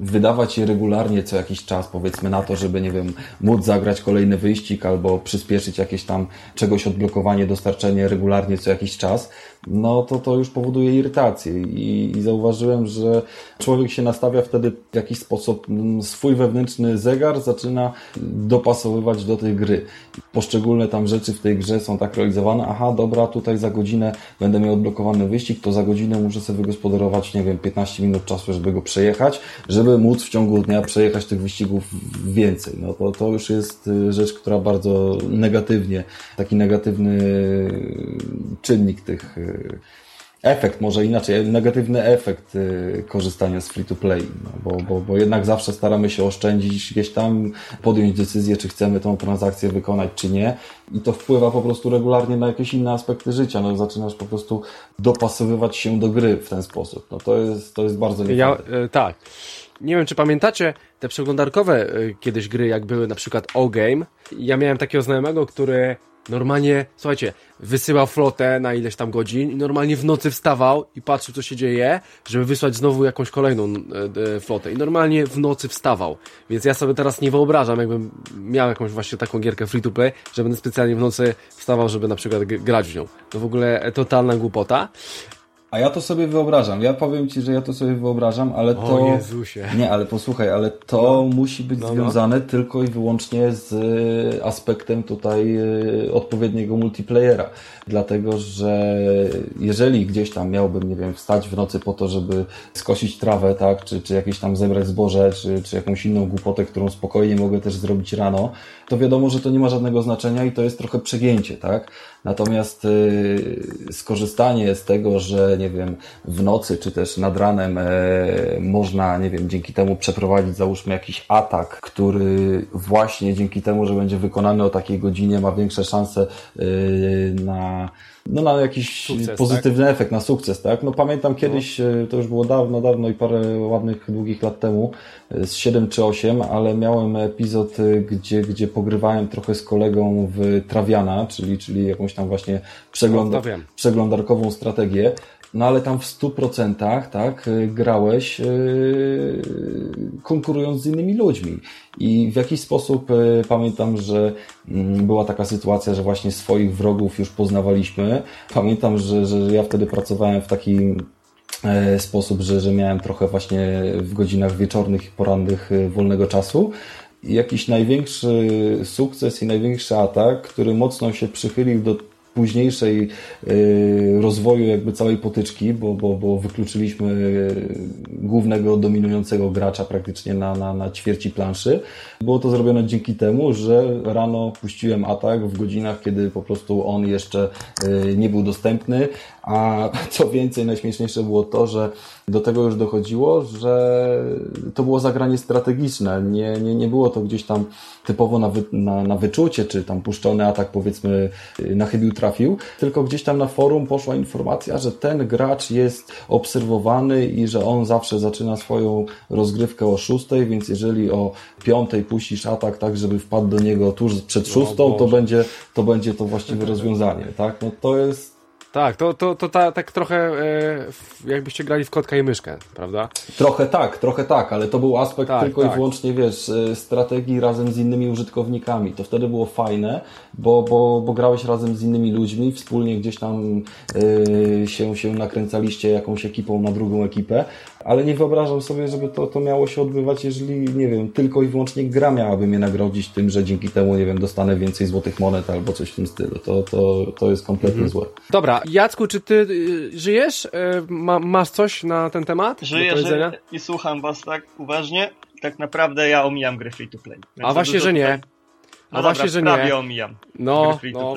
wydawać je regularnie co jakiś czas, powiedzmy na to, żeby, nie wiem, móc zagrać kolejny wyścig albo przyspieszyć jakieś tam czegoś odblokowanie, dostarczenie regularnie co jakiś czas, no to to już powoduje irytację i, i zauważyłem, że człowiek się nastawia wtedy w jakiś sposób mm, swój wewnętrzny zegar zaczyna dopasowywać do tej gry. Poszczególne tam rzeczy w tej grze są tak realizowane, aha, dobra, tutaj za godzinę będę miał odblokowany wyścig, to za godzinę muszę sobie wygospodarować, nie wiem, 15 15 minut czasu, żeby go przejechać, żeby móc w ciągu dnia przejechać tych wyścigów więcej. No to, to już jest y, rzecz, która bardzo negatywnie, taki negatywny czynnik tych y, efekt, może inaczej, negatywny efekt y, korzystania z free-to-play, no, bo, bo, bo jednak zawsze staramy się oszczędzić gdzieś tam, podjąć decyzję, czy chcemy tą transakcję wykonać, czy nie i to wpływa po prostu regularnie na jakieś inne aspekty życia, no zaczynasz po prostu dopasowywać się do gry w ten sposób, no to jest, to jest bardzo niefajne. Ja, e, tak. Nie wiem, czy pamiętacie te przeglądarkowe e, kiedyś gry, jak były na przykład O-Game. Ja miałem takiego znajomego, który normalnie, słuchajcie, wysyłał flotę na ileś tam godzin i normalnie w nocy wstawał i patrzył, co się dzieje, żeby wysłać znowu jakąś kolejną e, e, flotę. I normalnie w nocy wstawał. Więc ja sobie teraz nie wyobrażam, jakbym miał jakąś właśnie taką gierkę free to play, że będę specjalnie w nocy wstawał, żeby na przykład grać w nią. To w ogóle totalna głupota. A ja to sobie wyobrażam. Ja powiem Ci, że ja to sobie wyobrażam, ale to... O Jezusie. Nie, ale posłuchaj, ale to no. musi być no, no. związane no. tylko i wyłącznie z e, aspektem tutaj e, odpowiedniego multiplayera. Dlatego, że jeżeli gdzieś tam miałbym, nie wiem, wstać w nocy po to, żeby skosić trawę, tak, czy, czy jakieś tam zebrać zboże, czy, czy jakąś inną głupotę, którą spokojnie mogę też zrobić rano, to wiadomo, że to nie ma żadnego znaczenia i to jest trochę przegięcie, tak? Natomiast yy, skorzystanie z tego, że nie wiem, w nocy czy też nad ranem e, można, nie wiem, dzięki temu przeprowadzić załóżmy jakiś atak, który właśnie dzięki temu, że będzie wykonany o takiej godzinie ma większe szanse e, na no na jakiś sukces, pozytywny tak? efekt, na sukces, tak? No pamiętam kiedyś, no. to już było dawno, dawno i parę ładnych, długich lat temu, e, z 7 czy 8, ale miałem epizod, e, gdzie, gdzie pogrywałem trochę z kolegą w Trawiana, czyli, czyli jakąś tam właśnie przegląd no, przeglądarkową strategię. No ale tam w 100% tak, e, grałeś yy, konkurując z innymi ludźmi. I w jakiś sposób yy, pamiętam, że yy, była taka sytuacja, że właśnie swoich wrogów już poznawaliśmy. Pamiętam, że, że ja wtedy pracowałem w taki sposób, że, że miałem trochę właśnie w godzinach wieczornych i porannych wolnego czasu. I jakiś największy sukces i największy atak, który mocno się przychylił do późniejszej y, rozwoju jakby całej potyczki, bo, bo, bo wykluczyliśmy głównego dominującego gracza praktycznie na, na, na ćwierci planszy. Było to zrobione dzięki temu, że rano puściłem atak w godzinach, kiedy po prostu on jeszcze y, nie był dostępny, a co więcej, najśmieszniejsze było to, że do tego już dochodziło, że to było zagranie strategiczne. Nie, nie, nie było to gdzieś tam typowo na, wy, na, na wyczucie, czy tam puszczony atak powiedzmy na chybił trafił, tylko gdzieś tam na forum poszła informacja, że ten gracz jest obserwowany i że on zawsze zaczyna swoją rozgrywkę o szóstej, więc jeżeli o piątej puścisz atak tak, żeby wpadł do niego tuż przed szóstą, to będzie, to będzie to właściwe rozwiązanie, tak? No to jest tak, to, to, to ta, tak trochę e, jakbyście grali w kotka i myszkę, prawda? Trochę tak, trochę tak, ale to był aspekt tak, tylko tak. i wyłącznie, wiesz, e, strategii razem z innymi użytkownikami. To wtedy było fajne, bo, bo, bo grałeś razem z innymi ludźmi, wspólnie gdzieś tam e, się, się nakręcaliście jakąś ekipą na drugą ekipę, ale nie wyobrażam sobie, żeby to, to miało się odbywać, jeżeli, nie wiem, tylko i wyłącznie gra miałaby mnie nagrodzić tym, że dzięki temu, nie wiem, dostanę więcej złotych monet albo coś w tym stylu. To, to, to jest kompletnie mhm. złe. Dobra, Jacku, czy ty y, żyjesz? Y, ma, masz coś na ten temat? Żyję, żyję i słucham was tak uważnie. Tak naprawdę ja omijam gry free to play. A właśnie, że nie. A no właśnie, że nie. prawie omijam no, gry free no.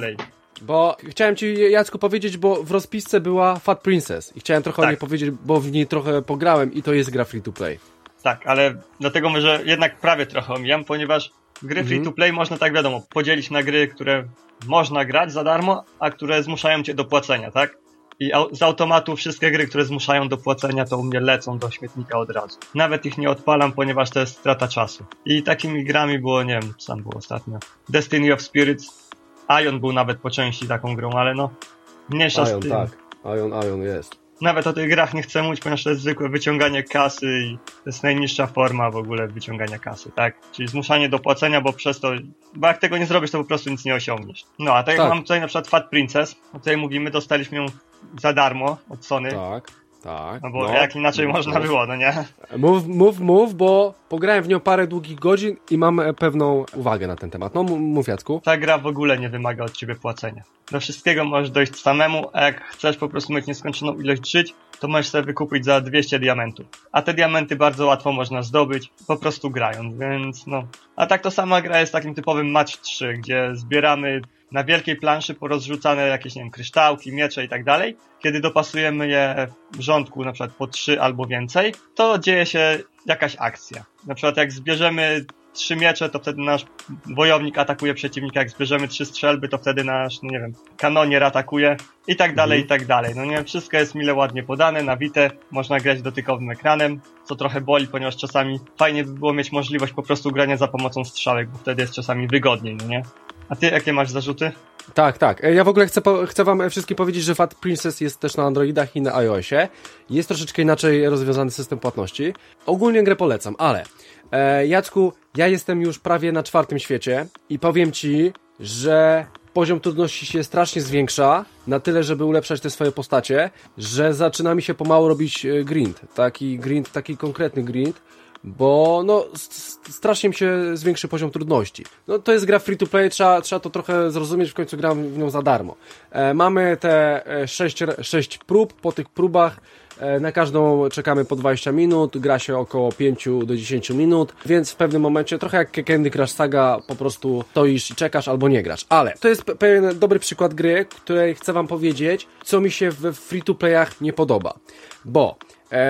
To. Bo chciałem ci, Jacku, powiedzieć, bo w rozpisce była Fat Princess i chciałem trochę tak. o niej powiedzieć, bo w niej trochę pograłem i to jest gra free to play. Tak, ale dlatego może jednak prawie trochę omijam, ponieważ gry free to mhm. play można tak wiadomo podzielić na gry, które można grać za darmo, a które zmuszają cię do płacenia, tak? I z automatu wszystkie gry, które zmuszają do płacenia, to u mnie lecą do śmietnika od razu. Nawet ich nie odpalam, ponieważ to jest strata czasu. I takimi grami było, nie wiem, co tam było ostatnio. Destiny of Spirits, Ion był nawet po części taką grą, ale no, mniejsza Ion, z tym. tak. Ion, Ion jest. Nawet o tych grach nie chcę mówić, ponieważ to jest zwykłe wyciąganie kasy i to jest najniższa forma w ogóle wyciągania kasy, tak? Czyli zmuszanie do płacenia, bo przez to, bo jak tego nie zrobisz, to po prostu nic nie osiągniesz. No, a tak, tak. jak mam tutaj na przykład Fat Princess, o której mówimy, dostaliśmy ją za darmo od Sony. Tak. Tak. No bo no, jak inaczej mów, można mów. było, no nie? Mów, mów, mów, bo pograłem w nią parę długich godzin i mam e, pewną uwagę na ten temat. No mów Jacku. Ta gra w ogóle nie wymaga od ciebie płacenia. Do wszystkiego możesz dojść samemu, a jak chcesz po prostu mieć nieskończoną ilość żyć, to możesz sobie wykupić za 200 diamentów. A te diamenty bardzo łatwo można zdobyć, po prostu grając, więc no. A tak to sama gra jest takim typowym match 3, gdzie zbieramy na wielkiej planszy porozrzucane jakieś, nie wiem, kryształki, miecze i tak dalej. Kiedy dopasujemy je w rządku, na przykład po trzy albo więcej, to dzieje się jakaś akcja. Na przykład jak zbierzemy trzy miecze, to wtedy nasz wojownik atakuje przeciwnika, jak zbierzemy trzy strzelby, to wtedy nasz, no nie wiem, kanonier atakuje i tak dalej, mhm. i tak dalej. No nie, wszystko jest mile ładnie podane, nabite, można grać dotykowym ekranem, co trochę boli, ponieważ czasami fajnie by było mieć możliwość po prostu grania za pomocą strzałek, bo wtedy jest czasami wygodniej, no nie? A ty jakie masz zarzuty? Tak, tak. E, ja w ogóle chcę, chcę wam wszystkim powiedzieć, że Fat Princess jest też na Androidach i na iOSie. Jest troszeczkę inaczej rozwiązany system płatności. Ogólnie grę polecam, ale e, Jacku, ja jestem już prawie na czwartym świecie i powiem ci, że poziom trudności się strasznie zwiększa, na tyle, żeby ulepszać te swoje postacie, że zaczyna mi się pomału robić e, grind. Taki grind, taki konkretny grind, bo no strasznie mi się zwiększy poziom trudności. No to jest gra free to play, trzeba, trzeba to trochę zrozumieć, w końcu gram w nią za darmo. E, mamy te 6, e, 6 prób, po tych próbach E, na każdą czekamy po 20 minut, gra się około 5 do 10 minut, więc w pewnym momencie, trochę jak Candy Crush Saga, po prostu stoisz i czekasz albo nie grasz. Ale to jest pewien dobry przykład gry, której chcę wam powiedzieć, co mi się w free-to-playach nie podoba. Bo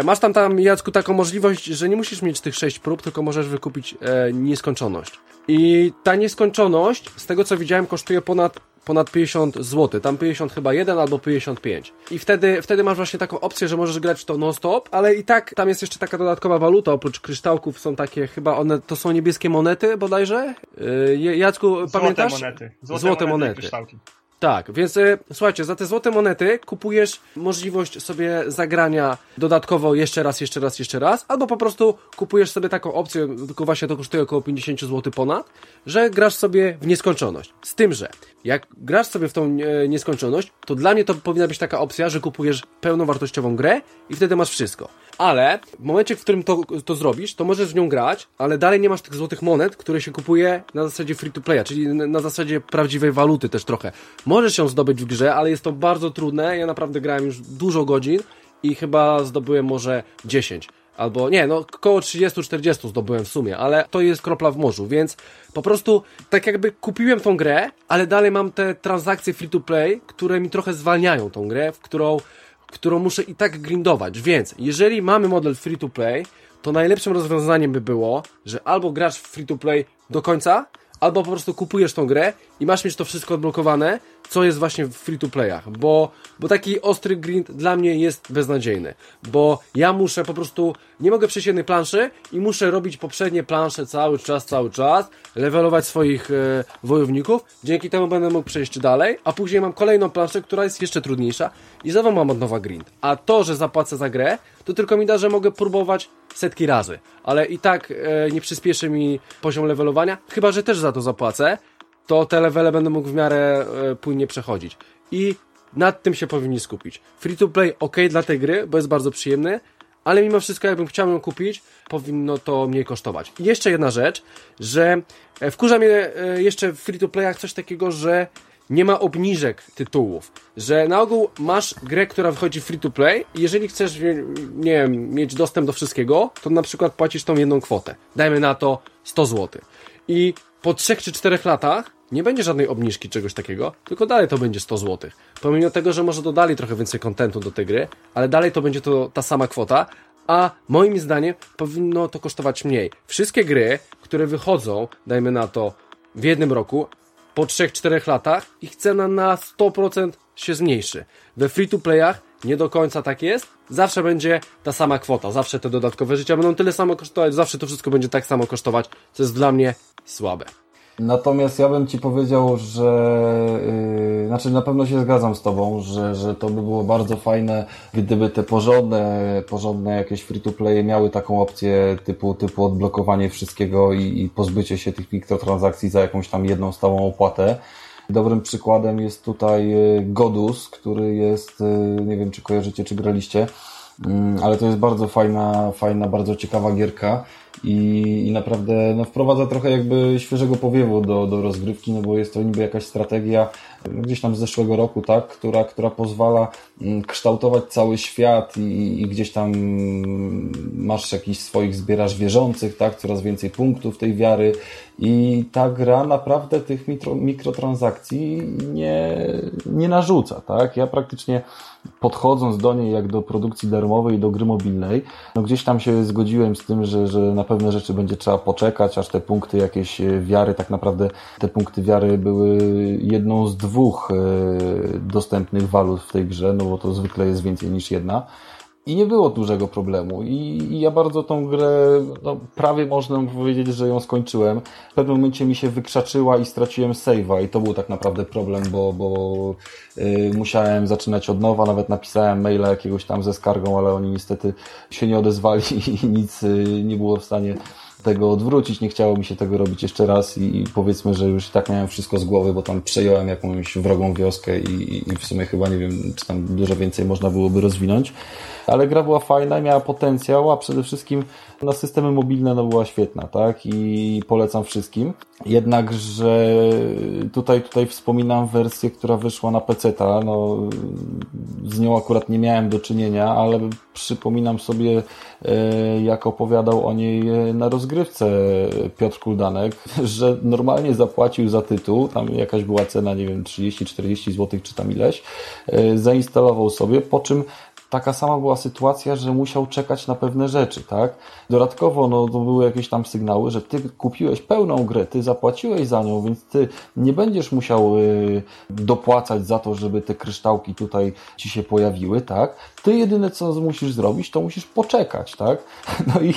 masz tam, tam, Jacku, taką możliwość, że nie musisz mieć tych 6 prób, tylko możesz wykupić e, nieskończoność. I ta nieskończoność, z tego co widziałem, kosztuje ponad ponad 50 zł, tam 50 chyba 1 albo 55. I wtedy, wtedy masz właśnie taką opcję, że możesz grać w to non-stop, ale i tak tam jest jeszcze taka dodatkowa waluta, oprócz kryształków są takie, chyba one, to są niebieskie monety bodajże? Yy, Jacku, Złote pamiętasz? monety. Złote, Złote monety. monety. Tak, więc e, słuchajcie, za te złote monety kupujesz możliwość sobie zagrania dodatkowo jeszcze raz, jeszcze raz, jeszcze raz, albo po prostu kupujesz sobie taką opcję, tylko właśnie to kosztuje około 50 zł ponad, że grasz sobie w nieskończoność. Z tym, że jak grasz sobie w tą e, nieskończoność, to dla mnie to powinna być taka opcja, że kupujesz pełnowartościową grę i wtedy masz wszystko. Ale w momencie, w którym to, to zrobisz, to możesz w nią grać, ale dalej nie masz tych złotych monet, które się kupuje na zasadzie free to playa, czyli na zasadzie prawdziwej waluty też trochę. Możesz ją zdobyć w grze, ale jest to bardzo trudne. Ja naprawdę grałem już dużo godzin i chyba zdobyłem może 10 albo nie, no około 30-40 zdobyłem w sumie, ale to jest kropla w morzu, więc po prostu tak jakby kupiłem tą grę, ale dalej mam te transakcje free to play, które mi trochę zwalniają tą grę, w którą, którą muszę i tak grindować, więc jeżeli mamy model free to play, to najlepszym rozwiązaniem by było, że albo grasz w free to play do końca, albo po prostu kupujesz tą grę i masz mieć to wszystko odblokowane, co jest właśnie w free to playach, bo, bo taki ostry grind dla mnie jest beznadziejny, bo ja muszę po prostu, nie mogę przejść jednej planszy i muszę robić poprzednie plansze cały czas, cały czas, levelować swoich e, wojowników, dzięki temu będę mógł przejść dalej, a później mam kolejną planszę, która jest jeszcze trudniejsza i znowu mam od nowa grind. A to, że zapłacę za grę, to tylko mi da, że mogę próbować setki razy, ale i tak e, nie przyspieszy mi poziom levelowania, chyba, że też za to zapłacę, to te levele będę mógł w miarę e, płynnie przechodzić. I nad tym się powinni skupić. Free to play ok dla tej gry, bo jest bardzo przyjemny, ale mimo wszystko jakbym chciał ją kupić, powinno to mniej kosztować. I jeszcze jedna rzecz, że e, wkurza mnie e, jeszcze w free to playach coś takiego, że nie ma obniżek tytułów, że na ogół masz grę, która wychodzi free to play i jeżeli chcesz, nie wiem, mieć dostęp do wszystkiego, to na przykład płacisz tą jedną kwotę. Dajmy na to 100 zł. I po 3 czy 4 latach nie będzie żadnej obniżki czegoś takiego, tylko dalej to będzie 100 zł. Pomimo tego, że może dodali trochę więcej kontentu do tej gry, ale dalej to będzie to ta sama kwota, a moim zdaniem powinno to kosztować mniej. Wszystkie gry, które wychodzą, dajmy na to, w jednym roku, po 3-4 latach, ich cena na 100% się zmniejszy. We free-to-playach nie do końca tak jest. Zawsze będzie ta sama kwota, zawsze te dodatkowe życia będą tyle samo kosztować, zawsze to wszystko będzie tak samo kosztować, co jest dla mnie słabe. Natomiast ja bym Ci powiedział, że yy, znaczy na pewno się zgadzam z Tobą, że, że to by było bardzo fajne, gdyby te porządne, porządne jakieś free-to-play miały taką opcję typu, typu odblokowanie wszystkiego i, i pozbycie się tych mikrotransakcji za jakąś tam jedną stałą opłatę. Dobrym przykładem jest tutaj y, Godus, który jest, y, nie wiem czy kojarzycie, czy graliście, mm, ale to jest bardzo fajna, fajna, bardzo ciekawa gierka i, i naprawdę no, wprowadza trochę jakby świeżego powiewu do, do rozgrywki, no bo jest to niby jakaś strategia gdzieś tam z zeszłego roku, tak, która, która pozwala mm, kształtować cały świat i, i gdzieś tam masz jakiś swoich, zbierasz wierzących, tak, coraz więcej punktów tej wiary. I ta gra naprawdę tych mikro, mikrotransakcji nie, nie narzuca, tak, ja praktycznie podchodząc do niej jak do produkcji darmowej i do gry mobilnej, no gdzieś tam się zgodziłem z tym, że, że na pewne rzeczy będzie trzeba poczekać, aż te punkty jakieś wiary, tak naprawdę te punkty wiary były jedną z dwóch e, dostępnych walut w tej grze, no bo to zwykle jest więcej niż jedna. I nie było dużego problemu. I, I, ja bardzo tą grę, no, prawie można powiedzieć, że ją skończyłem. W pewnym momencie mi się wykrzaczyła i straciłem save'a i to był tak naprawdę problem, bo, bo yy, musiałem zaczynać od nowa. Nawet napisałem maila jakiegoś tam ze skargą, ale oni niestety się nie odezwali [laughs] i nic yy, nie było w stanie tego odwrócić, nie chciało mi się tego robić jeszcze raz i, i powiedzmy, że już tak miałem wszystko z głowy, bo tam przejąłem jakąś wrogą wioskę i, i w sumie chyba nie wiem, czy tam dużo więcej można byłoby rozwinąć. Ale gra była fajna, miała potencjał, a przede wszystkim na systemy mobilne no, była świetna, tak? I polecam wszystkim. Jednak, że tutaj, tutaj wspominam wersję, która wyszła na PC-ta, no, z nią akurat nie miałem do czynienia, ale przypominam sobie, e, jak opowiadał o niej na rozgrywce Piotr Kuldanek, [laughs] że normalnie zapłacił za tytuł, tam jakaś była cena, nie wiem, 30-40 zł czy tam ileś, e, zainstalował sobie, po czym taka sama była sytuacja, że musiał czekać na pewne rzeczy, tak? Dodatkowo, no, były jakieś tam sygnały, że ty kupiłeś pełną grę, ty zapłaciłeś za nią, więc ty nie będziesz musiał y, dopłacać za to, żeby te kryształki tutaj ci się pojawiły, tak? Ty jedyne co musisz zrobić, to musisz poczekać, tak? [laughs] No i,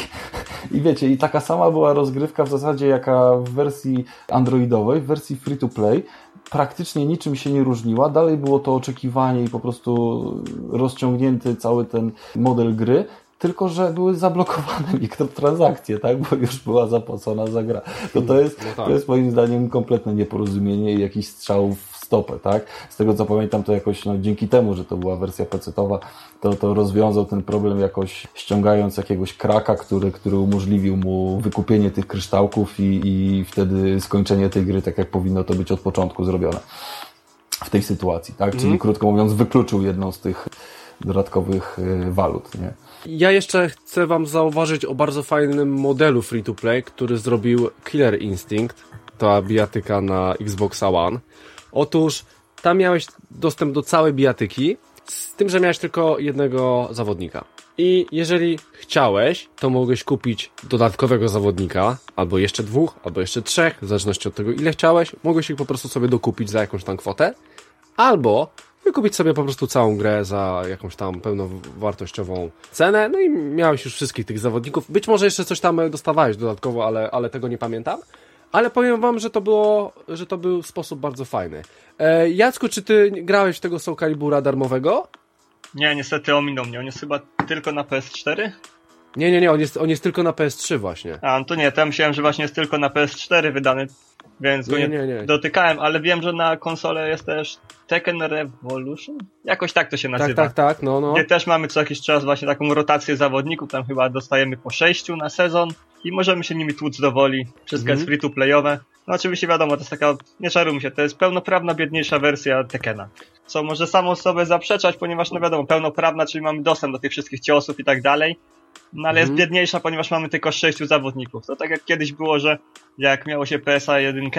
i wiecie, i taka sama była rozgrywka w zasadzie jaka w wersji androidowej, w wersji free to play, praktycznie niczym się nie różniła. Dalej było to oczekiwanie i po prostu rozciągnięty cały ten model gry, tylko że były zablokowane [laughs] mikrotransakcje, tak? Bo już była zapłacona za gra. To, to, jest, no tak. to jest moim zdaniem kompletne nieporozumienie i jakiś strzał w stopę, tak? Z tego co pamiętam, to jakoś no, dzięki temu, że to była wersja pecetowa, to, to rozwiązał ten problem jakoś ściągając jakiegoś kraka, który, który umożliwił mu wykupienie tych kryształków i, i wtedy skończenie tej gry tak jak powinno to być od początku zrobione w tej sytuacji, tak? Czyli mm. krótko mówiąc, wykluczył jedną z tych dodatkowych y, walut, nie? Ja jeszcze chcę Wam zauważyć o bardzo fajnym modelu free-to-play, który zrobił Killer Instinct, ta bijatyka na Xbox One. Otóż tam miałeś dostęp do całej bijatyki, z tym, że miałeś tylko jednego zawodnika. I jeżeli chciałeś, to mogłeś kupić dodatkowego zawodnika, albo jeszcze dwóch, albo jeszcze trzech, w zależności od tego, ile chciałeś. Mogłeś ich po prostu sobie dokupić za jakąś tam kwotę, albo wykupić sobie po prostu całą grę za jakąś tam pełnowartościową cenę, no i miałeś już wszystkich tych zawodników. Być może jeszcze coś tam dostawałeś dodatkowo, ale, ale tego nie pamiętam. Ale powiem wam, że to było, że to był sposób bardzo fajny. E, Jacku, czy ty grałeś w tego Soul Calibura darmowego? Nie, niestety ominął mnie. On jest chyba tylko na PS4? Nie, nie, nie, on jest, on jest tylko na PS3 właśnie. A, no to nie, to ja myślałem, że właśnie jest tylko na PS4 wydany, więc go nie, nie, nie, dotykałem, ale wiem, że na konsolę jest też Tekken Revolution? Jakoś tak to się tak, nazywa. Tak, tak, tak, no, no. Gdzie też mamy co jakiś czas właśnie taką rotację zawodników, tam chyba dostajemy po sześciu na sezon i możemy się nimi tłuc do woli. Wszystko jest mhm. free to playowe. No oczywiście wiadomo, to jest taka, nie czarujmy się, to jest pełnoprawna, biedniejsza wersja Tekena. Co może samo sobie zaprzeczać, ponieważ no wiadomo, pełnoprawna, czyli mamy dostęp do tych wszystkich ciosów i tak dalej. No ale jest mhm. biedniejsza, ponieważ mamy tylko sześciu zawodników. To tak jak kiedyś było, że jak miało się PSA 1,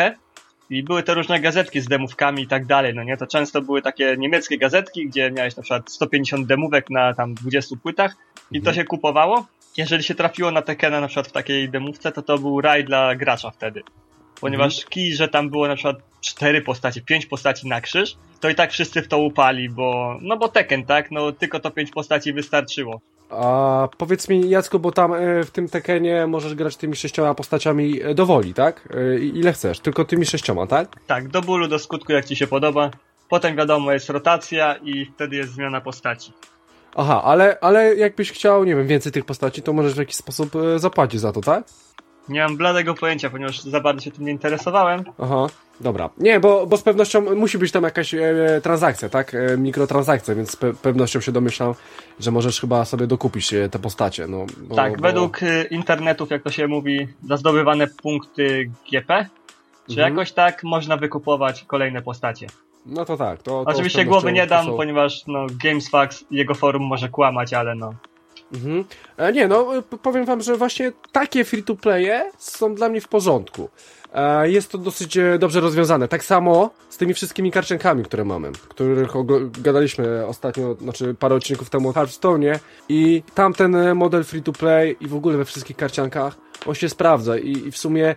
i były te różne gazetki z demówkami i tak dalej, no nie? To często były takie niemieckie gazetki, gdzie miałeś na przykład 150 demówek na tam 20 płytach i to mhm. się kupowało. Jeżeli się trafiło na Tekena na przykład w takiej demówce, to to był raj dla gracza wtedy. Ponieważ mhm. kij, że tam było na przykład cztery postaci, pięć postaci na krzyż, to i tak wszyscy w to upali, bo, no bo Tekken, tak? No tylko to pięć postaci wystarczyło. A powiedz mi, Jacku, bo tam e, w tym Tekenie możesz grać tymi sześcioma postaciami e, do woli, tak? E, ile chcesz, tylko tymi sześcioma, tak? Tak, do bólu, do skutku, jak ci się podoba. Potem wiadomo, jest rotacja i wtedy jest zmiana postaci. Aha, ale, ale jakbyś chciał, nie wiem, więcej tych postaci, to możesz w jakiś sposób zapłacić za to, tak? Nie mam bladego pojęcia, ponieważ za bardzo się tym nie interesowałem. Aha, dobra. Nie, bo, bo z pewnością musi być tam jakaś e, transakcja, tak? E, mikrotransakcja, więc z pe pewnością się domyślam, że możesz chyba sobie dokupić e, te postacie. No, bo, tak, bo... według e, internetów, jak to się mówi, za zdobywane punkty GP, czy mhm. jakoś tak można wykupować kolejne postacie. No to tak. To, to Oczywiście głowy nie dam, są... ponieważ no, GamesFAQs jego forum może kłamać, ale no. Mhm. E, nie, no powiem wam, że właśnie takie free-to-playe są dla mnie w porządku. E, jest to dosyć e, dobrze rozwiązane. Tak samo z tymi wszystkimi karciankami, które mamy, których gadaliśmy ostatnio, znaczy parę odcinków temu o Hearthstone i tamten model free-to-play i w ogóle we wszystkich karciankach on się sprawdza i, i w sumie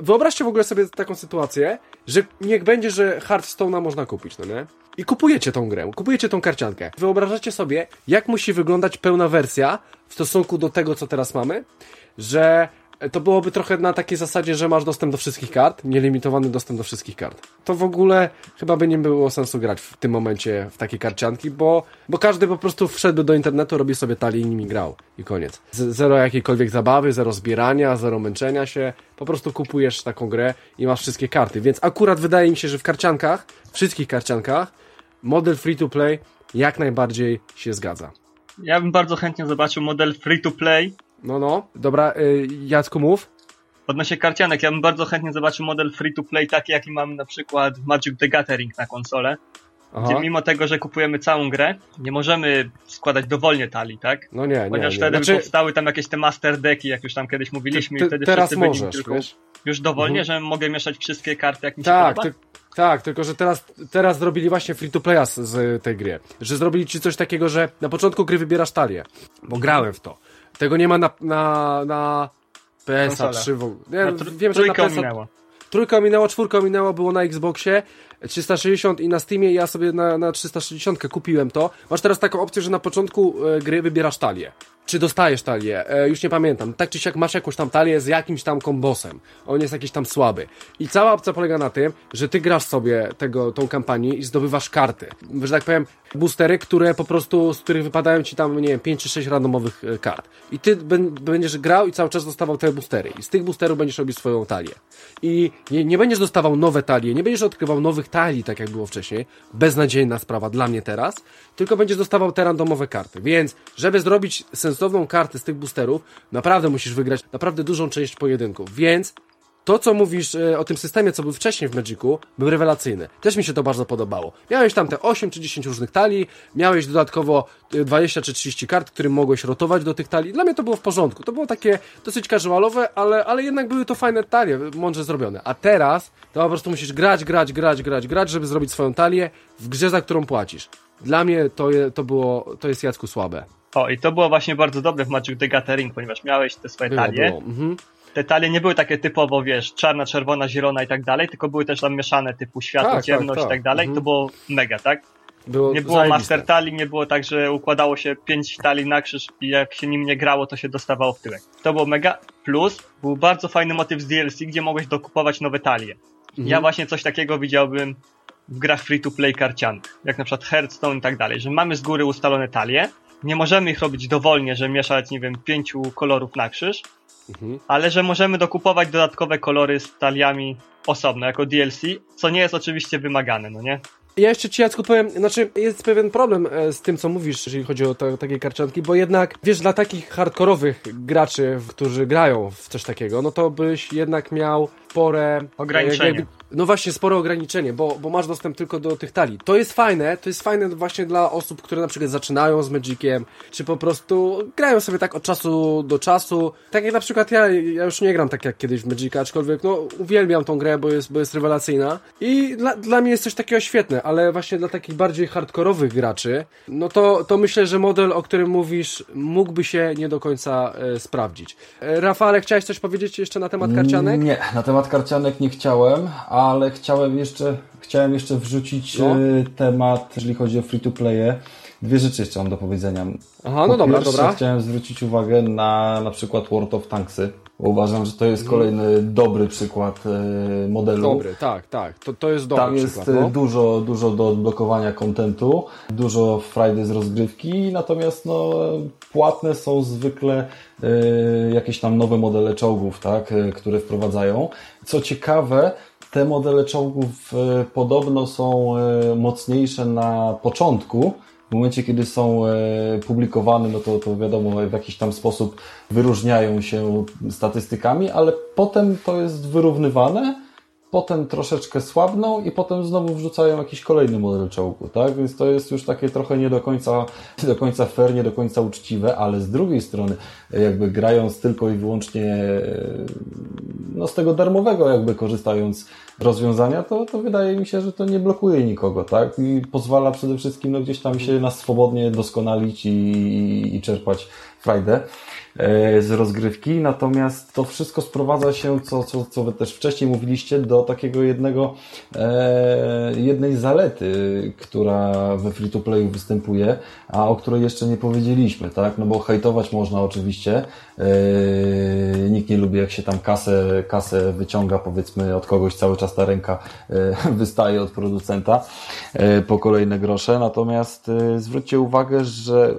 wyobraźcie w ogóle sobie taką sytuację, że niech będzie, że Hearthstone'a można kupić, no nie? I kupujecie tą grę, kupujecie tą karciankę. Wyobrażacie sobie, jak musi wyglądać pełna wersja w stosunku do tego, co teraz mamy, że to byłoby trochę na takiej zasadzie, że masz dostęp do wszystkich kart, nielimitowany dostęp do wszystkich kart. To w ogóle chyba by nie było sensu grać w tym momencie w takie karcianki, bo, bo każdy po prostu wszedłby do internetu, robi sobie talię i nimi grał. I koniec. Z, zero jakiejkolwiek zabawy, zero zbierania, zero męczenia się. Po prostu kupujesz taką grę i masz wszystkie karty. Więc akurat wydaje mi się, że w karciankach, wszystkich karciankach, model free to play jak najbardziej się zgadza. Ja bym bardzo chętnie zobaczył model free to play. No, no. Dobra, y, Jacku, mów. Odnośnie karcianek, ja bym bardzo chętnie zobaczył model free to play taki, jaki mam na przykład w Magic the Gathering na konsolę. Aha. Gdzie mimo tego, że kupujemy całą grę, nie możemy składać dowolnie talii, tak? No nie, nie. Ponieważ nie. wtedy Znaczy, powstały tam jakieś te master decki, jak już tam kiedyś mówiliśmy, ty, i wtedy teraz wszyscy byli możesz, tylko wiesz? już dowolnie, Mhm. że mogę mieszać wszystkie karty, jak mi się Tak, podoba. ty, tak, tylko że teraz, teraz zrobili właśnie free to playa z, z tej gry. Że zrobili ci coś takiego, że na początku gry wybierasz talię. Bo grałem w to. Tego nie ma na, na, na PSA Konsolę. 3 w ogóle. Tr- wiem, że na PSA minęło. Trójka minęła, czwórka minęła, było na Xboxie 360 i na Steamie ja sobie na, na 360 kupiłem to. Masz teraz taką opcję, że na początku e, gry wybierasz talię. Czy dostajesz talię? E, już nie pamiętam. Tak czy siak masz jakąś tam talię z jakimś tam kombosem. On jest jakiś tam słaby. I cała opcja polega na tym, że ty grasz sobie tego, tą kampanię i zdobywasz karty. Że tak powiem, boostery, które po prostu, z których wypadają ci tam, nie wiem, 5 czy 6 randomowych e, kart. I ty bę- będziesz grał i cały czas dostawał te boostery. I z tych boosterów będziesz robił swoją talię. I nie, nie będziesz dostawał nowe talie, nie będziesz odkrywał nowych talii, tak jak było wcześniej. Beznadziejna sprawa dla mnie teraz. Tylko będziesz dostawał te randomowe karty. Więc, żeby zrobić sensowną kartę z tych boosterów, naprawdę musisz wygrać naprawdę dużą część pojedynków. Więc to, co mówisz e, o tym systemie, co był wcześniej w Magicu, był rewelacyjny. Też mi się to bardzo podobało. Miałeś tam te 8 czy 10 różnych talii, miałeś dodatkowo e, 20 czy 30 kart, którym mogłeś rotować do tych talii. Dla mnie to było w porządku. To było takie dosyć casualowe, ale, ale jednak były to fajne talie, mądrze zrobione. A teraz to po prostu musisz grać, grać, grać, grać, grać, żeby zrobić swoją talię w grze, za którą płacisz. Dla mnie to, je, to było, to jest Jacku słabe. O, i to było właśnie bardzo dobre w Magic the Gathering, ponieważ miałeś te swoje Było, talie. było. Mhm. Te talie nie były takie typowo, wiesz, czarna, czerwona, zielona i tak dalej, tylko były też tam mieszane typu światło, Tak, tak, ciemność tak. i tak dalej. Mhm. To było mega, tak? Było Nie było zajebiste. master talii, nie było tak, że układało się pięć talii na krzyż i jak się nim nie grało, to się dostawało w tyłek. To było mega. Plus był bardzo fajny motyw z DLC, gdzie mogłeś dokupować nowe talie. Mhm. Ja właśnie coś takiego widziałbym w grach free-to-play karcianych, jak na przykład Hearthstone i tak dalej, że mamy z góry ustalone talie, nie możemy ich robić dowolnie, że mieszać, nie wiem, pięciu kolorów na krzyż, Mhm. ale że możemy dokupować dodatkowe kolory z taliami osobno, jako DLC, co nie jest oczywiście wymagane, no nie? Ja jeszcze ci Jacku powiem, znaczy jest pewien problem e, z tym, co mówisz, jeżeli chodzi o te, takie karcianki, bo jednak, wiesz, dla takich hardkorowych graczy, którzy grają w coś takiego, no to byś jednak miał. Ograniczenie. e, no właśnie, spore ograniczenie, bo, bo masz dostęp tylko do tych talii. To jest fajne, to jest fajne właśnie dla osób, które na przykład zaczynają z Magiciem, czy po prostu grają sobie tak od czasu do czasu. Tak jak na przykład ja, ja już nie gram tak jak kiedyś w Magica, aczkolwiek no uwielbiam tą grę, bo jest, bo jest rewelacyjna. I dla, dla mnie jest coś takiego świetne, ale właśnie dla takich bardziej hardkorowych graczy, no to, to myślę, że model, o którym mówisz, mógłby się nie do końca e, sprawdzić. E, Rafale, chciałeś coś powiedzieć jeszcze na temat karcianek? Nie, na temat karcianek nie chciałem, ale chciałem jeszcze, chciałem jeszcze wrzucić No. e, temat, jeżeli chodzi o free to playe. Dwie rzeczy jeszcze mam do powiedzenia. Aha, no Po dobra, pierwsze, dobra. chciałem zwrócić uwagę na na przykład World of Tanksy, uważam, że to jest Mhm. kolejny dobry przykład e, modelu. Dobry, tak, tak. To, to jest dobry Tam jest przykład. No. e, dużo, dużo do odblokowania kontentu, dużo frajdy z rozgrywki, natomiast no, płatne są zwykle e, jakieś tam nowe modele czołgów, tak, które wprowadzają. Co ciekawe, te modele czołgów e, podobno są e, mocniejsze na początku, w momencie, kiedy są e, publikowane, no to, to wiadomo, w jakiś tam sposób wyróżniają się statystykami, ale potem to jest wyrównywane potem troszeczkę słabną i potem znowu wrzucają jakiś kolejny model czołgu, tak? Więc to jest już takie trochę nie do końca, [laughs] nie do końca fair, nie do końca uczciwe, ale z drugiej strony, jakby grając tylko i wyłącznie e, no, z tego darmowego jakby korzystając rozwiązania, to, to wydaje mi się, że to nie blokuje nikogo, tak? I pozwala przede wszystkim no, gdzieś tam się na swobodnie doskonalić i, i, i czerpać frajdę. E, z rozgrywki, natomiast to wszystko sprowadza się, co, co, co wy też wcześniej mówiliście, do takiego jednego, e, jednej zalety, która we free-to-playu występuje, a o której jeszcze nie powiedzieliśmy, tak? No bo hejtować można oczywiście, e, nikt nie lubi jak się tam kasę, kasę wyciąga powiedzmy od kogoś, cały czas ta ręka [laughs] wystaje od producenta po kolejne grosze, natomiast zwróćcie uwagę, że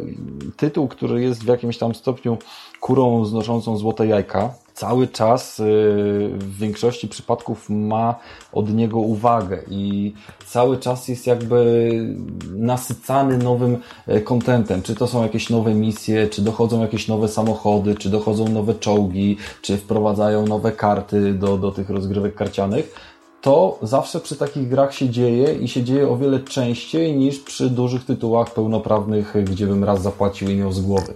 tytuł, który jest w jakimś tam stopniu kurą znoszącą złote jajka, cały czas y, w większości przypadków ma od niego uwagę i cały czas jest jakby nasycany nowym e, kontentem. Czy to są jakieś nowe misje, czy dochodzą jakieś nowe samochody, czy dochodzą nowe czołgi, czy wprowadzają nowe karty do, do tych rozgrywek karcianych to zawsze przy takich grach się dzieje i się dzieje o wiele częściej niż przy dużych tytułach pełnoprawnych, gdzie bym raz zapłacił i miał z głowy.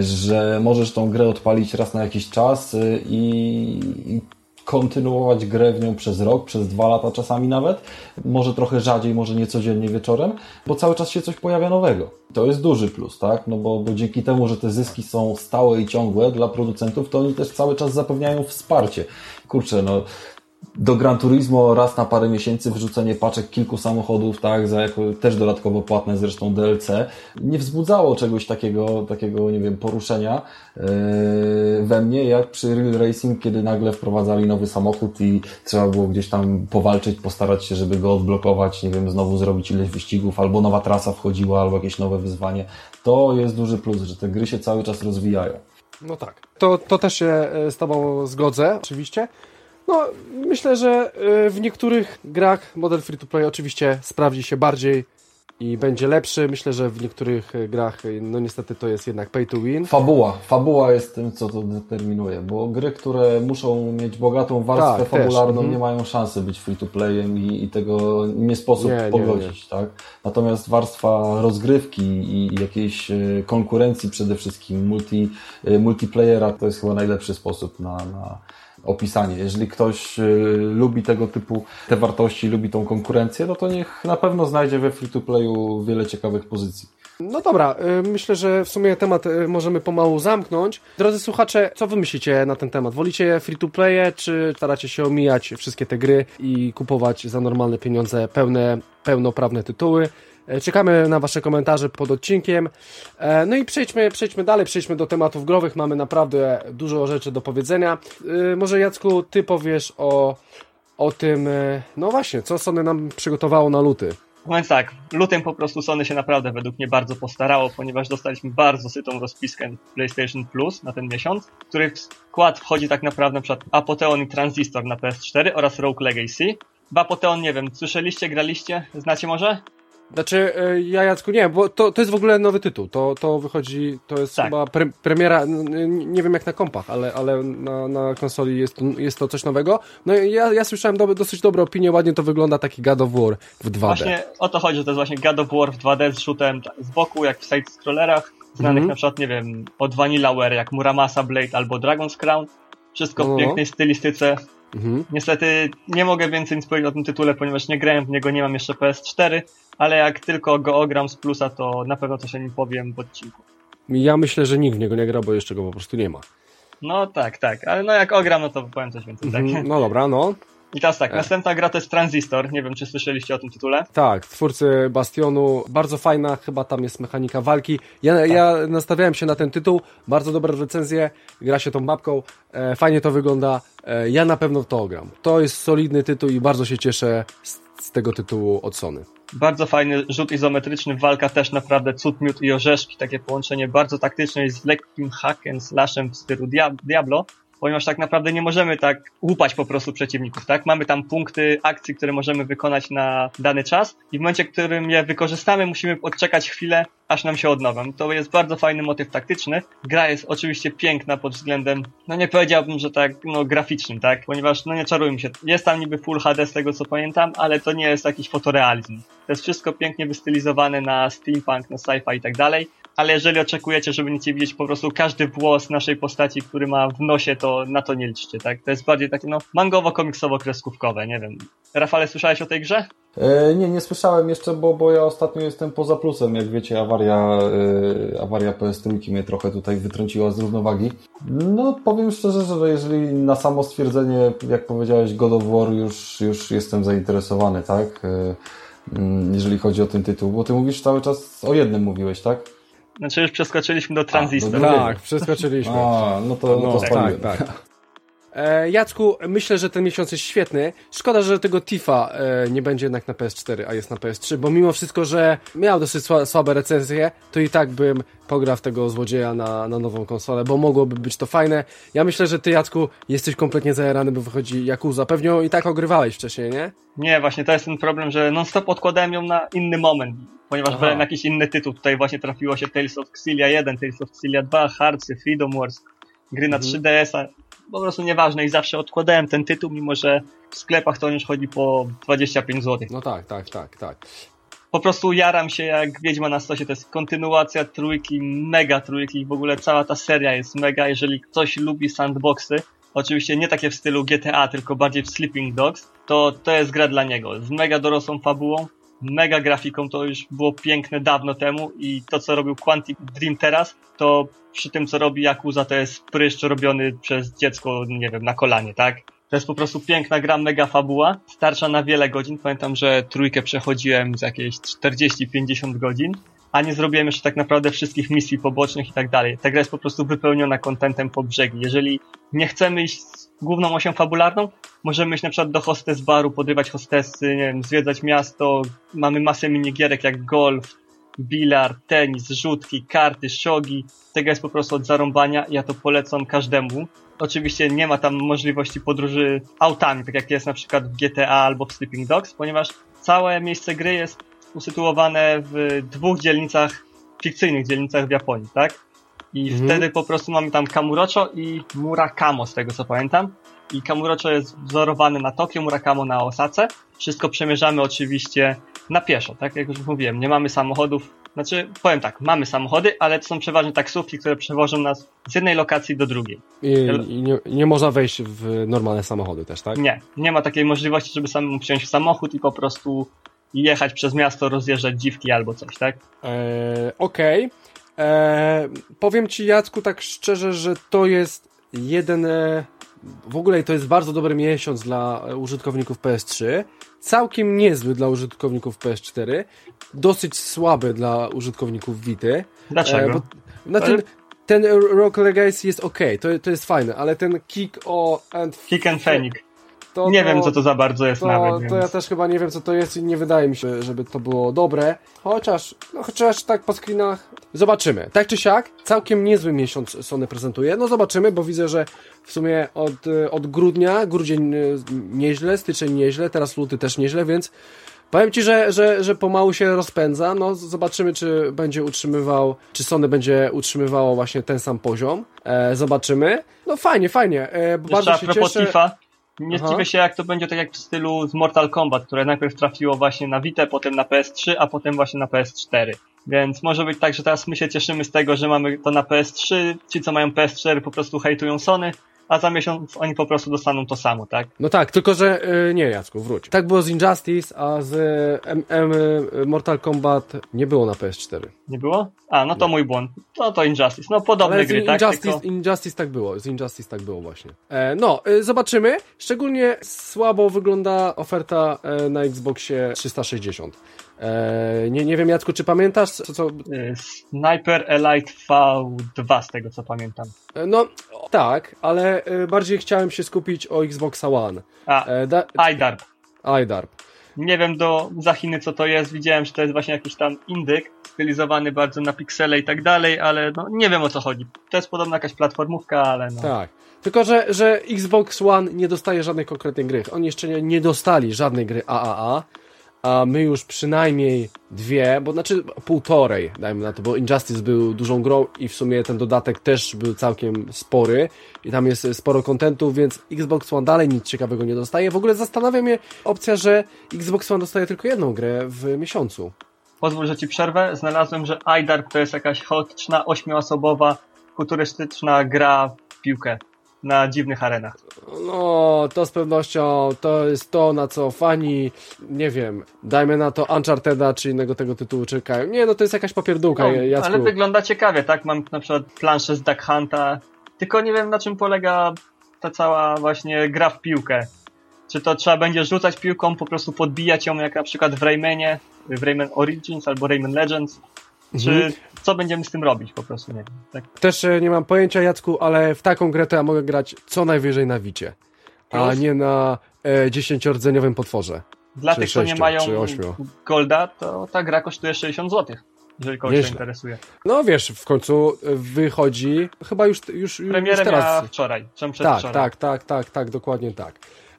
Że możesz tą grę odpalić raz na jakiś czas y, i kontynuować grę w nią przez rok, przez dwa lata czasami nawet, może trochę rzadziej, może nie codziennie wieczorem, bo cały czas się coś pojawia nowego. To jest duży plus, tak? No bo, bo dzięki temu, że te zyski są stałe i ciągłe dla producentów, to oni też cały czas zapewniają wsparcie. Kurczę, no do Gran Turismo raz na parę miesięcy wrzucenie paczek kilku samochodów, tak, za jako też dodatkowo płatne zresztą DLC, nie wzbudzało czegoś takiego, takiego, nie wiem, poruszenia yy, we mnie, jak przy Real Racing, kiedy nagle wprowadzali nowy samochód i trzeba było gdzieś tam powalczyć, postarać się, żeby go odblokować, nie wiem, znowu zrobić ileś wyścigów, albo nowa trasa wchodziła, albo jakieś nowe wyzwanie. To jest duży plus, że te gry się cały czas rozwijają. No tak. To, to też się e, z Tobą zgodzę, oczywiście. No, myślę, że y, w niektórych grach model free to play oczywiście sprawdzi się bardziej i będzie lepszy. Myślę, że w niektórych y, grach, y, no niestety to jest jednak pay to win. Fabuła. Fabuła jest tym, co to determinuje, bo gry, które muszą mieć bogatą warstwę tak, fabularną, też, nie mają szansy być free to playem i, i tego nie sposób nie, nie, pogodzić, tak? Natomiast warstwa rozgrywki i jakiejś konkurencji przede wszystkim, multi, multiplayera, to jest chyba najlepszy sposób na, na opisanie. Jeżeli ktoś y, lubi tego typu te wartości, lubi tą konkurencję, no to niech na pewno znajdzie we free-to-playu wiele ciekawych pozycji. No dobra, y, myślę, że w sumie temat y, możemy pomału zamknąć. Drodzy słuchacze, co wy myślicie na ten temat? Wolicie free-to-playe, czy staracie się omijać wszystkie te gry i kupować za normalne pieniądze pełne, pełnoprawne tytuły? E, czekamy na Wasze komentarze pod odcinkiem. E, no i przejdźmy, przejdźmy dalej, przejdźmy do tematów growych. Mamy naprawdę dużo rzeczy do powiedzenia. E, może Jacku, Ty powiesz o, o tym, no właśnie, co Sony nam przygotowało na luty. Więc tak, lutym po prostu Sony się naprawdę według mnie bardzo postarało, ponieważ dostaliśmy bardzo sytą rozpiskę PlayStation Plus na ten miesiąc, w której w skład wchodzi tak naprawdę na przykład Apoteon i Transistor na PS4 oraz Rogue Legacy. W Apoteon, nie wiem, słyszeliście, graliście, znacie może? Znaczy, e, ja Jacku nie, bo to, to jest w ogóle nowy tytuł. To, to wychodzi, to jest tak. chyba pre, premiera, nie wiem jak na kompach, ale, ale na, na konsoli jest, jest to coś nowego. No ja, ja słyszałem do, dosyć dobre opinie, ładnie to wygląda taki God of War w 2D. Właśnie o to chodzi, że to jest właśnie God of War w 2D z shootem z boku, jak w side-scrollerach, znanych mm -hmm. na przykład, nie wiem, od Vanillaware, jak Muramasa Blade albo Dragon's Crown. Wszystko w no. pięknej stylistyce. Mhm. Niestety nie mogę więcej nic powiedzieć o tym tytule, ponieważ nie grałem w niego, nie mam jeszcze PS4, ale jak tylko go ogram z plusa, to na pewno coś o nim powiem w odcinku. Ja myślę, że nikt w niego nie gra, bo jeszcze go po prostu nie ma. No tak, tak, ale no jak ogram, no to powiem coś więcej. Tak? Mhm, [laughs] no dobra, no. I teraz tak, e. następna gra to jest Transistor. Nie wiem, czy słyszeliście o tym tytule? Tak, twórcy Bastionu. Bardzo fajna, chyba tam jest mechanika walki. Ja, tak. ja nastawiałem się na ten tytuł. Bardzo dobre recenzje. Gra się tą babką. E, fajnie to wygląda. E, ja na pewno to ogram. To jest solidny tytuł i bardzo się cieszę z, z tego tytułu od Sony. Bardzo fajny rzut izometryczny, walka też naprawdę cud, miód i orzeszki, takie połączenie bardzo taktyczne z lekkim hackiem, slashem w stylu Diablo, ponieważ tak naprawdę nie możemy tak łupać po prostu przeciwników, tak? Mamy tam punkty akcji, które możemy wykonać na dany czas i w momencie, w którym je wykorzystamy, musimy odczekać chwilę, aż nam się odnowią. To jest bardzo fajny motyw taktyczny. Gra jest oczywiście piękna pod względem, no nie powiedziałbym, że tak, no graficznym, tak? Ponieważ, no nie czarujmy się, jest tam niby Full HD z tego co pamiętam, ale to nie jest jakiś fotorealizm. To jest wszystko pięknie wystylizowane na steampunk, na sci-fi i tak dalej. Ale jeżeli oczekujecie, że będziecie widzieć po prostu każdy włos naszej postaci, który ma w nosie, to na to nie liczcie, tak? To jest bardziej takie, no, mangowo-komiksowo-kreskówkowe, nie wiem. Rafale, słyszałeś o tej grze? E, nie, nie słyszałem jeszcze, bo, bo ja ostatnio jestem poza plusem. Jak wiecie, awaria, e, awaria PS3 mnie trochę tutaj wytrąciła z równowagi. No, powiem szczerze, że jeżeli na samo stwierdzenie, jak powiedziałeś, God of War już, już jestem zainteresowany, tak? E, mm, jeżeli chodzi o ten tytuł, bo ty mówisz cały czas o jednym mówiłeś, tak? Znaczy już przeskoczyliśmy do Transistor. do- Tak, przeskoczyliśmy. A, no to, no, No, to tak, spaliłem. tak. E, Jacku, myślę, że ten miesiąc jest świetny. Szkoda, że tego Tifa e, nie będzie jednak na PS4, a jest na PS3, bo mimo wszystko, że miał dosyć sła, słabe recenzje, to i tak bym pograł tego złodzieja na, na nową konsolę, bo mogłoby być to fajne. Ja myślę, że ty, Jacku, jesteś kompletnie zajarany, bo wychodzi Yakuza. Pewnie ją i tak ogrywałeś wcześniej, nie? Nie, właśnie to jest ten problem, że non-stop odkładałem ją na inny moment, ponieważ brałem jakiś inny tytuł. Tutaj właśnie trafiło się Tales of Xillia 1, Tales of Xillia 2, Heartsy, Freedom Wars, gry na Mhm. 3DS-a. Po prostu nieważne i zawsze odkładałem ten tytuł, mimo że w sklepach to już chodzi po 25 zł. No tak, tak, tak, tak. Po prostu jaram się jak Wiedźma na stosie. To jest kontynuacja trójki, mega trójki. W ogóle cała ta seria jest mega. Jeżeli ktoś lubi sandboxy, oczywiście nie takie w stylu GTA, tylko bardziej w Sleeping Dogs, to to jest gra dla niego. Z mega dorosłą fabułą, mega grafiką, to już było piękne dawno temu i to, co robił Quantic Dream teraz, to przy tym, co robi Yakuza, to jest pryszcz robiony przez dziecko, nie wiem, na kolanie, tak? To jest po prostu piękna gra, mega fabuła, starsza na wiele godzin. Pamiętam, że trójkę przechodziłem z jakieś 40-50 godzin, a nie zrobiłem jeszcze tak naprawdę wszystkich misji pobocznych i tak dalej. Ta gra jest po prostu wypełniona kontentem po brzegi. Jeżeli nie chcemy iść główną osią fabularną, możemy iść na przykład do hostes baru, podrywać hostesy, nie wiem, zwiedzać miasto. Mamy masę minigierek jak golf, bilard, tenis, rzutki, karty, shogi. Tego jest po prostu od zarąbania ja to polecam każdemu. Oczywiście nie ma tam możliwości podróży autami, tak jak jest na przykład w GTA albo w Sleeping Dogs, ponieważ całe miejsce gry jest usytuowane w dwóch dzielnicach, fikcyjnych dzielnicach w Japonii, tak? I Mhm. wtedy po prostu mamy tam Kamurocho i Murakamo, z tego co pamiętam. I Kamurocho jest wzorowany na Tokio, Murakamo na Osace. Wszystko przemierzamy oczywiście na pieszo, tak jak już mówiłem. Nie mamy samochodów, znaczy powiem tak, mamy samochody, ale to są przeważnie taksówki, które przewożą nas z jednej lokacji do drugiej. I, i nie, nie można wejść w normalne samochody też, tak? Nie, nie ma takiej możliwości, żeby samemu wsiąść w samochód i po prostu jechać przez miasto, rozjeżdżać dziwki albo coś, tak? Eee, Okej. Eee, powiem ci, Jacku, tak szczerze, że to jest jeden. E, w ogóle to jest bardzo dobry miesiąc dla e, użytkowników PS3. Całkiem niezły dla użytkowników PS4. Dosyć słaby dla użytkowników Vity. Dlaczego? E, bo, znaczy, Ale- ten Rock Legacy jest ok, to, to jest fajne, ale ten Kick o and Kick and Fenix. To, Nie to, wiem, co to za bardzo jest to, nawet, więc... to ja też chyba nie wiem, co to jest i nie wydaje mi się, żeby to było dobre. Chociaż, no chociaż tak po screenach zobaczymy. Tak czy siak, całkiem niezły miesiąc Sony prezentuje. No zobaczymy, bo widzę, że w sumie od, od grudnia, grudzień y, nieźle, styczeń nieźle, teraz luty też nieźle, więc powiem Ci, że, że, że pomału się rozpędza. No zobaczymy, czy będzie utrzymywał, czy Sony będzie utrzymywało właśnie ten sam poziom. E, zobaczymy. No fajnie, fajnie. E, bardzo się cieszę. Tifa, nie Aha. zdziwię się jak to będzie tak jak w stylu z Mortal Kombat, które najpierw trafiło właśnie na Vita, potem na PS3, a potem właśnie na PS4. Więc może być tak, że teraz my się cieszymy z tego, że mamy to na PS3, ci co mają PS4 po prostu hejtują Sony, a za miesiąc oni po prostu dostaną to samo, tak? No tak, tylko że y, nie, Jacku, wróć. Tak było z Injustice, a z M, M, Mortal Kombat nie było na PS4. Nie było? A, no to mój błąd. To to Injustice. No podobne Ale gry, tak? Injustice, Tylko... Injustice tak było, z Injustice tak było właśnie. E, no, y, zobaczymy. Szczególnie słabo wygląda oferta e, na Xboxie 360. E, nie, nie wiem, Jacku, czy pamiętasz, co, co y, Sniper Elite V2 z tego co pamiętam. e, no tak, ale e, bardziej chciałem się skupić o Xboxa One. A, E, da, iDarb. iDarb. Nie wiem do za Chiny co to jest, widziałem, że to jest właśnie jakiś tam indyk, stylizowany bardzo na piksele i tak dalej, ale no nie wiem o co chodzi. To jest podobna jakaś platformówka, ale no. Tak. Tylko, że, że Xbox One nie dostaje żadnej konkretnej gry. Oni jeszcze nie, nie dostali żadnej gry AAA. A my już przynajmniej dwie, bo znaczy półtorej, dajmy na to, bo Injustice był dużą grą i w sumie ten dodatek też był całkiem spory i tam jest sporo kontentu, więc Xbox One dalej nic ciekawego nie dostaje. W ogóle zastanawia mnie opcja, że Xbox One dostaje tylko jedną grę w miesiącu. Pozwól, że ci przerwę. Znalazłem, że IDARP to jest jakaś chaotyczna, ośmioosobowa, futurystyczna gra w piłkę na dziwnych arenach. No, to z pewnością to jest to, na co fani, nie wiem, dajmy na to Uncharted'a czy innego tego tytułu czekają. Nie, no to jest jakaś popierdółka, No, Jacku. ale wygląda ciekawie, tak? Mam na przykład planszę z Duck Hunta, tylko nie wiem na czym polega ta cała właśnie gra w piłkę. Czy to trzeba będzie rzucać piłką, po prostu podbijać ją jak na przykład w Raymanie, w Rayman Origins albo Rayman Legends, czy Mhm. co będziemy z tym robić po prostu, nie wiem. Tak. Też e, nie mam pojęcia, Jacku, ale w taką grę to ja mogę grać co najwyżej na Wicie, a nie na e, dziesięciordzeniowym potworze. Dla tych, co nie mają. Golda, to ta gra kosztuje 60 zł, jeżeli kogoś to Nieźle. interesuje. No wiesz, w końcu e, wychodzi, chyba już, już, już Premierę teraz. wczoraj, czy Tak, tak, tak, tak, tak, dokładnie tak.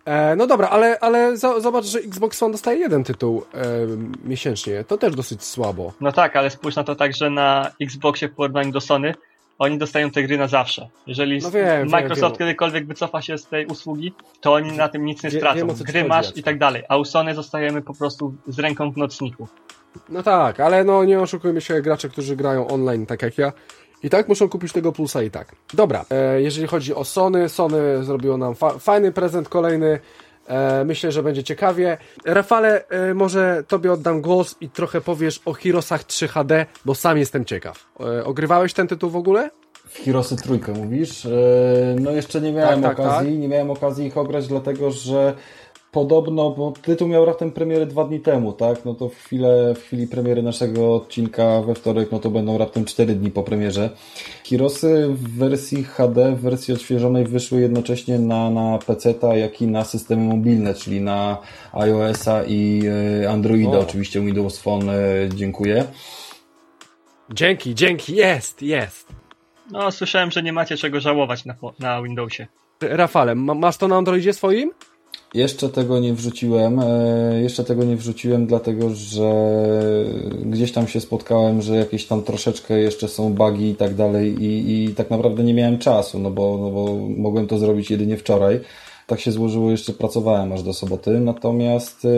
E, no dobra, ale, ale za, zobacz, że Xbox One dostaje jeden tytuł e, miesięcznie. To też dosyć słabo. No tak, ale spójrz na to tak, że na Xboxie w porównaniu do Sony oni dostają te gry na zawsze. Jeżeli No wiem, Microsoft wiem. kiedykolwiek wycofa się z tej usługi, to oni na tym nic nie stracą. wiem, gry masz i tak dalej. A u Sony zostajemy po prostu z ręką w nocniku. No tak, ale no nie oszukujmy się, gracze, którzy grają online tak jak ja, i tak muszą kupić tego plusa i tak. Dobra, e, jeżeli chodzi o Sony, Sony zrobiło nam fa fajny prezent kolejny. E, myślę, że będzie ciekawie. Rafale, e, może tobie oddam głos i trochę powiesz o Heroesach 3 HD, bo sam jestem ciekaw. E, ogrywałeś ten tytuł w ogóle? W Hirosy trójkę mówisz? E, No jeszcze nie miałem Tak, tak, okazji, nie miałem okazji ich ograć, dlatego że podobno, bo tytuł miał raptem premierę dwa dni temu, tak? No to w, chwilę, w chwili premiery naszego odcinka we wtorek, no to będą raptem cztery dni po premierze. Hirosy w wersji HD, w wersji odświeżonej wyszły jednocześnie na, na PC-ta, jak i na systemy mobilne, czyli na iOS-a i e, Androida. O. Oczywiście Windows Phone, e, dziękuję. Dzięki, dzięki, jest, jest. No, słyszałem, że nie macie czego żałować na, na Windowsie. Rafale, ma, masz to na Androidzie swoim? Jeszcze tego nie wrzuciłem. e, Jeszcze tego nie wrzuciłem, dlatego że gdzieś tam się spotkałem, że jakieś tam troszeczkę jeszcze są bugi i tak dalej i, i tak naprawdę nie miałem czasu, no bo, no bo mogłem to zrobić jedynie wczoraj. Tak się złożyło, jeszcze pracowałem aż do soboty, natomiast e,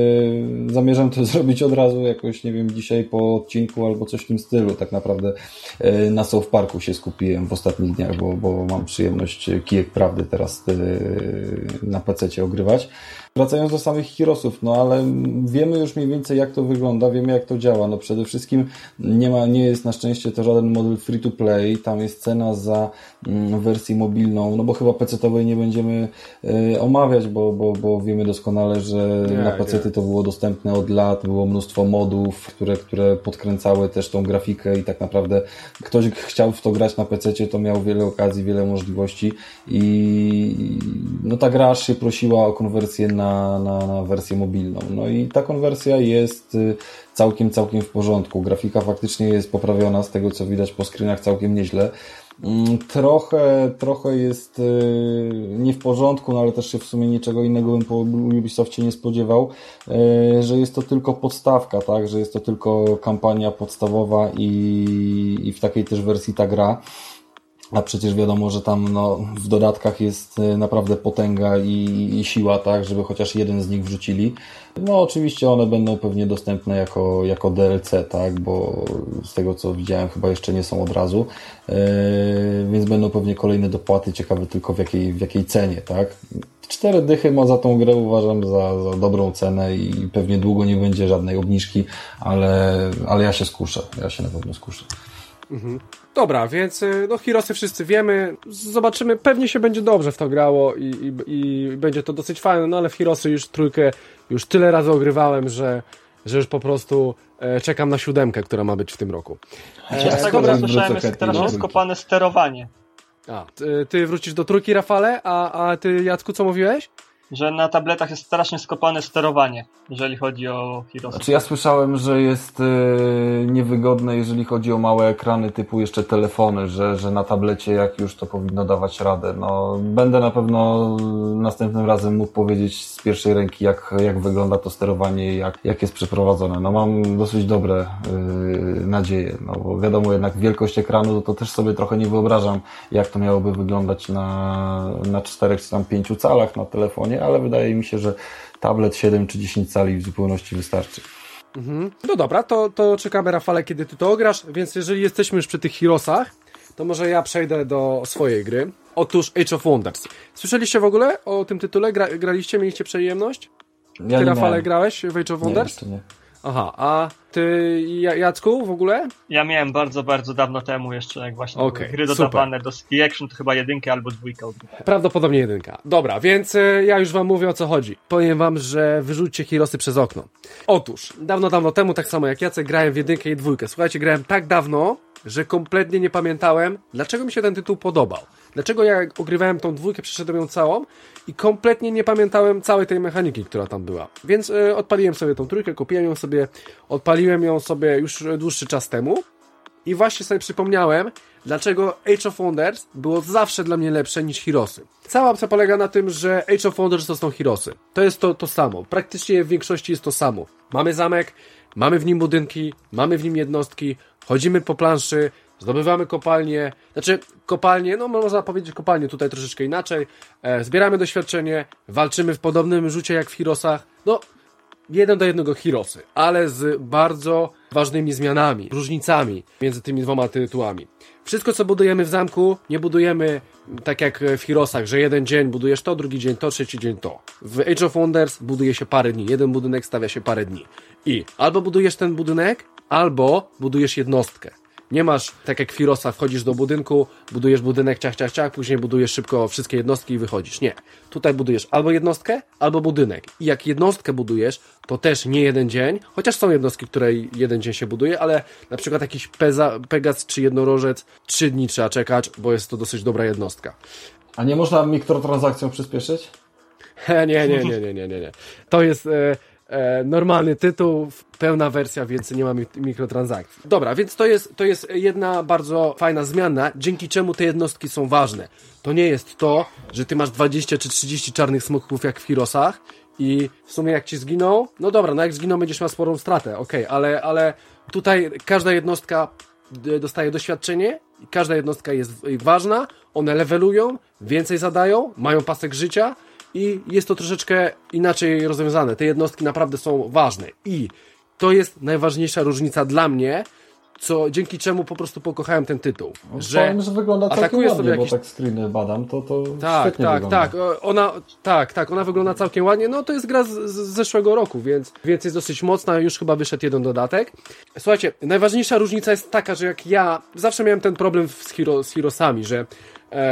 zamierzam to [laughs] zrobić od razu jakoś, nie wiem, dzisiaj po odcinku albo coś w tym stylu. Tak naprawdę e, na South Parku się skupiłem w ostatnich dniach, bo, bo mam przyjemność kijek prawdy teraz e, na PC ogrywać. Wracając do samych Heroesów, no ale wiemy już mniej więcej jak to wygląda, wiemy jak to działa. No przede wszystkim nie ma, nie jest na szczęście to żaden model free to play, tam jest cena za mm, wersję mobilną, no bo chyba PC-owej nie będziemy e, omawiać, bo, bo, bo wiemy doskonale, że Nie, na PC nie. to było dostępne od lat, było mnóstwo modów, które, które podkręcały też tą grafikę i tak naprawdę ktoś chciał w to grać na PC, to miał wiele okazji, wiele możliwości i no ta gra się prosiła o konwersję na, na, na wersję mobilną. No i ta konwersja jest y, całkiem, całkiem w porządku. Grafika faktycznie jest poprawiona z tego, co widać po screenach całkiem nieźle. Mm, Trochę, trochę jest y, nie w porządku, no ale też się w sumie niczego innego bym po Ubisoftie nie spodziewał, y, że jest to tylko podstawka, tak, że jest to tylko kampania podstawowa i, i w takiej też wersji ta gra. A przecież wiadomo, że tam no, w dodatkach jest y, naprawdę potęga i, i siła, tak, żeby chociaż jeden z nich wrzucili. No oczywiście one będą pewnie dostępne jako, jako DLC, tak, bo z tego co widziałem chyba jeszcze nie są od razu, yy, więc będą pewnie kolejne dopłaty, ciekawe tylko w jakiej, w jakiej cenie, tak. Cztery dychy ma za tą grę uważam za, za dobrą cenę i pewnie długo nie będzie żadnej obniżki, ale, ale ja się skuszę, ja się na pewno skuszę. Dobra, więc y, no Hirosy wszyscy wiemy, zobaczymy, pewnie się będzie dobrze w to grało i, i, i będzie to dosyć fajne, no ale w Hirosy już trójkę już tyle razy ogrywałem, że, że już po prostu e, czekam na siódemkę, która ma być w tym roku. Ja Ja z tego co słyszałem jest teraz do rozkopane sterowanie. A, ty, ty wrócisz do trójki, Rafale, a, a ty Jacku co mówiłeś? Że na tabletach jest strasznie skopane sterowanie, jeżeli chodzi o Heroes. Znaczy ja słyszałem, że jest yy, niewygodne, jeżeli chodzi o małe ekrany typu jeszcze telefony, że, że na tablecie jak już to powinno dawać radę. No, będę na pewno następnym razem mógł powiedzieć z pierwszej ręki, jak, jak wygląda to sterowanie i jak, jak jest przeprowadzone. No mam dosyć dobre yy, nadzieje, no bo wiadomo jednak wielkość ekranu to, to też sobie trochę nie wyobrażam, jak to miałoby wyglądać na, na 4 czy tam 5 calach na telefonie, ale wydaje mi się, że tablet 7 czy 10 cali w zupełności wystarczy. Mhm. No dobra, to, to czekamy Rafale, kiedy ty to ograsz, więc jeżeli jesteśmy już przy tych Heroesach, to może ja przejdę do swojej gry. Otóż Age of Wonders. Słyszeliście w ogóle o tym tytule? Gra, graliście? Mieliście przyjemność? Ja Ty, nie Rafale, miałem. grałeś w Age of Nie, Wonders? jeszcze nie. Aha, a ty, Ja- Jacku, w ogóle? Ja miałem bardzo, bardzo dawno temu jeszcze, jak właśnie były gry super. dodawane do Ski Action, to chyba jedynkę albo dwójkę. Prawdopodobnie jedynka. Dobra, więc e, ja już wam mówię o co chodzi. Powiem wam, że wyrzućcie Hirosy przez okno. Otóż, dawno, dawno temu, tak samo jak Jacek, grałem w jedynkę i dwójkę. Słuchajcie, grałem tak dawno, że kompletnie nie pamiętałem, dlaczego mi się ten tytuł podobał. Dlaczego ja ogrywałem tą dwójkę, przeszedłem ją całą i kompletnie nie pamiętałem całej tej mechaniki, która tam była. Więc e, odpaliłem sobie tą trójkę, kupiłem ją sobie, odpaliłem ją sobie już e, dłuższy czas temu. I właśnie sobie przypomniałem, dlaczego Age of Wonders było zawsze dla mnie lepsze niż Hirosy. Cała opcja polega na tym, że Age of Wonders to są Hirosy. To jest to, to samo. Praktycznie w większości jest to samo. Mamy zamek, mamy w nim budynki, mamy w nim jednostki, chodzimy po planszy, zdobywamy kopalnie, znaczy kopalnie, no można powiedzieć kopalnie tutaj troszeczkę inaczej, e, zbieramy doświadczenie, walczymy w podobnym rzucie jak w Hirosach, no jeden do jednego Hirosy, ale z bardzo ważnymi zmianami, różnicami między tymi dwoma tytułami. Wszystko, co budujemy w zamku, nie budujemy tak jak w Hirosach, że jeden dzień budujesz to, drugi dzień to, trzeci dzień to. W Age of Wonders buduje się parę dni. Jeden budynek stawia się parę dni. I albo budujesz ten budynek, albo budujesz jednostkę. Nie masz, tak jak w Hirosa, wchodzisz do budynku, budujesz budynek, ciach, ciach, ciach, później budujesz szybko wszystkie jednostki i wychodzisz. Nie. Tutaj budujesz albo jednostkę, albo budynek. I jak jednostkę budujesz, to też nie jeden dzień, chociaż są jednostki, które jeden dzień się buduje, ale na przykład jakiś Peza, Pegas czy jednorożec, trzy dni trzeba czekać, bo jest to dosyć dobra jednostka. A nie można mikrotransakcją przyspieszyć? [laughs] nie, nie, nie, nie, nie, nie, nie. To jest e, e, normalny tytuł, pełna wersja, więc nie ma mi- mikrotransakcji. Dobra, więc to jest, to jest jedna bardzo fajna zmiana, dzięki czemu te jednostki są ważne. To nie jest to, że ty masz 20 czy 30 czarnych smoków jak w Hirosach i w sumie jak ci zginą, no dobra, no jak zginą będziesz miał sporą stratę, okej, ale, ale tutaj każda jednostka dostaje doświadczenie każda jednostka jest ważna, one levelują, więcej zadają, mają pasek życia i jest to troszeczkę inaczej rozwiązane. Te jednostki naprawdę są ważne i to jest najważniejsza różnica dla mnie, co dzięki czemu po prostu pokochałem ten tytuł. Że... Powiem, że wygląda całkiem ładnie, sobie bo jakiś- tak screeny badam, to, to tak, tak, wygląda. tak. Ona, tak, tak, ona wygląda całkiem ładnie. No to jest gra z, z zeszłego roku, więc, więc jest dosyć mocna. Już chyba wyszedł jeden dodatek. Słuchajcie, najważniejsza różnica jest taka, że jak ja zawsze miałem ten problem z, hero, z Heroesami, że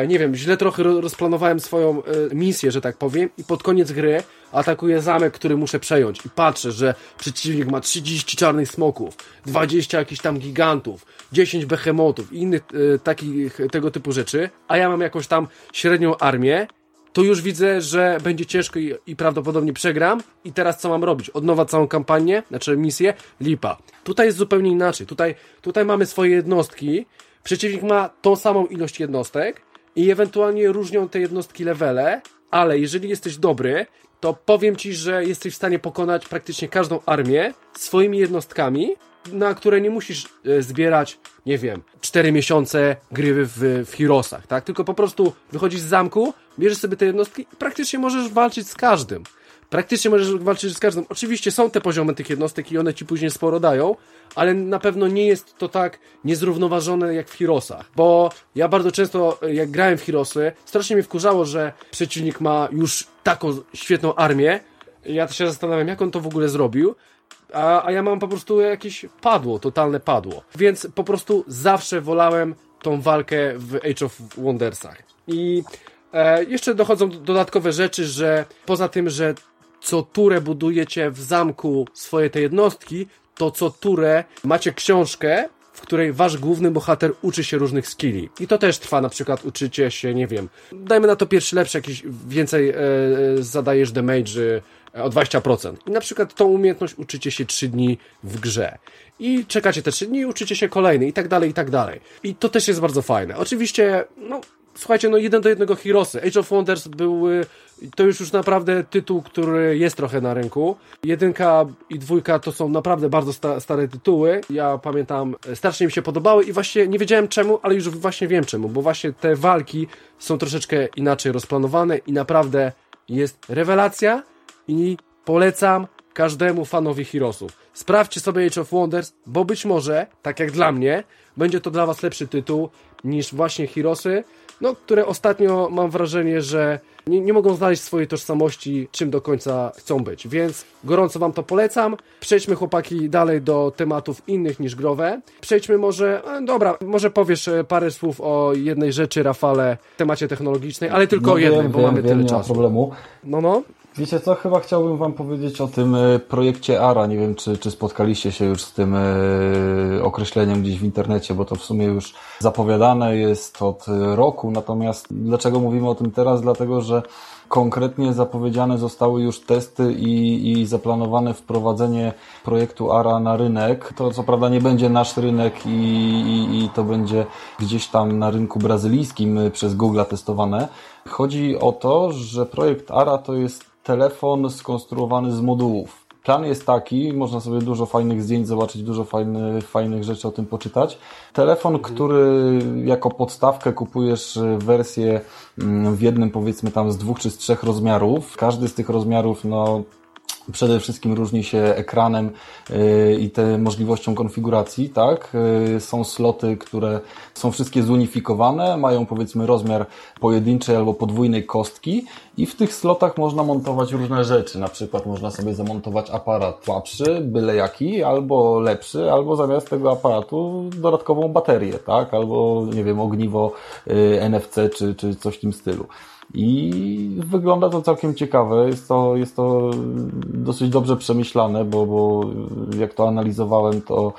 nie wiem, źle trochę ro- rozplanowałem swoją e, misję, że tak powiem, i pod koniec gry atakuję zamek, który muszę przejąć i patrzę, że przeciwnik ma 30 czarnych smoków, 20 jakichś tam gigantów, 10 behemotów i innych e, takich tego typu rzeczy, a ja mam jakąś tam średnią armię, to już widzę, że będzie ciężko i, i prawdopodobnie przegram. I teraz co mam robić? Od nowa całą kampanię, znaczy misję? Lipa. Tutaj jest zupełnie inaczej. Tutaj, tutaj mamy swoje jednostki. Przeciwnik ma tą samą ilość jednostek i ewentualnie różnią te jednostki levele, ale jeżeli jesteś dobry, to powiem ci, że jesteś w stanie pokonać praktycznie każdą armię swoimi jednostkami, na które nie musisz e, zbierać, nie wiem, 4 miesiące gry w, w Heroesach, tak? Tylko po prostu wychodzisz z zamku, bierzesz sobie te jednostki i praktycznie możesz walczyć z każdym. Praktycznie możesz walczyć z każdym. Oczywiście są te poziomy tych jednostek i one ci później sporo dają, ale na pewno nie jest to tak niezrównoważone jak w Heroesach. Bo ja bardzo często, e, jak grałem w Heroesy, strasznie mnie wkurzało, że przeciwnik ma już taką świetną armię. Ja się zastanawiam, jak on to w ogóle zrobił. A, a ja mam po prostu jakieś padło, totalne padło. Więc po prostu zawsze wolałem tą walkę w Age of Wondersach. I e, jeszcze dochodzą dodatkowe rzeczy, że poza tym, że co turę budujecie w zamku swoje te jednostki, to co turę macie książkę, w której wasz główny bohater uczy się różnych skilli. I to też trwa, na przykład uczycie się, nie wiem, dajmy na to pierwszy lepszy, jakiś więcej e, zadajesz damage e, o 20%. I na przykład tą umiejętność uczycie się 3 dni w grze. I czekacie te 3 dni i uczycie się kolejny i tak dalej, i tak dalej. I to też jest bardzo fajne. Oczywiście, no, słuchajcie, no jeden do jednego Heroesy. Age of Wonders był, to już już naprawdę tytuł, który jest trochę na rynku. Jedynka i dwójka to są naprawdę bardzo sta stare tytuły. Ja pamiętam, strasznie mi się podobały i właśnie nie wiedziałem czemu, ale już właśnie wiem czemu, bo właśnie te walki są troszeczkę inaczej rozplanowane i naprawdę jest rewelacja i polecam każdemu fanowi Heroesów. Sprawdźcie sobie Age of Wonders, bo być może, tak jak dla mnie, będzie to dla Was lepszy tytuł niż właśnie Heroesy, no, które ostatnio mam wrażenie, że nie, nie mogą znaleźć swojej tożsamości, czym do końca chcą być. Więc gorąco Wam to polecam. Przejdźmy, chłopaki, dalej do tematów innych niż growe. Przejdźmy może, e, dobra, może powiesz e, parę słów o jednej rzeczy, Rafale, temacie technologicznej, ale tylko no, o jednej, bo wiem, mamy wiem, tyle nie czasu. Ma problemu. No, no. Wiecie co, chyba chciałbym Wam powiedzieć o tym e, projekcie ARA. Nie wiem, czy, czy spotkaliście się już z tym e, określeniem gdzieś w internecie, bo to w sumie już zapowiadane jest od roku. Natomiast dlaczego mówimy o tym teraz? Dlatego, że konkretnie zapowiedziane zostały już testy i, i zaplanowane wprowadzenie projektu ARA na rynek. To co prawda nie będzie nasz rynek i, i, i to będzie gdzieś tam na rynku brazylijskim przez Google testowane. Chodzi o to, że projekt ARA to jest telefon skonstruowany z modułów. Plan jest taki, można sobie dużo fajnych zdjęć zobaczyć, dużo fajnych, fajnych rzeczy o tym poczytać. Telefon, który jako podstawkę kupujesz wersję w jednym powiedzmy tam z dwóch czy z trzech rozmiarów. Każdy z tych rozmiarów no Przede wszystkim różni się ekranem yy, i te możliwością konfiguracji, tak? Yy, są sloty, które są wszystkie zunifikowane, mają powiedzmy rozmiar pojedynczej albo podwójnej kostki i w tych slotach można montować różne rzeczy. Na przykład można sobie zamontować aparat słabszy, byle jaki, albo lepszy, albo zamiast tego aparatu dodatkową baterię, tak? Albo, nie wiem, ogniwo yy, NFC czy, czy coś w tym stylu. I wygląda to całkiem ciekawe. Jest to, jest to dosyć dobrze przemyślane, bo, bo jak to analizowałem, to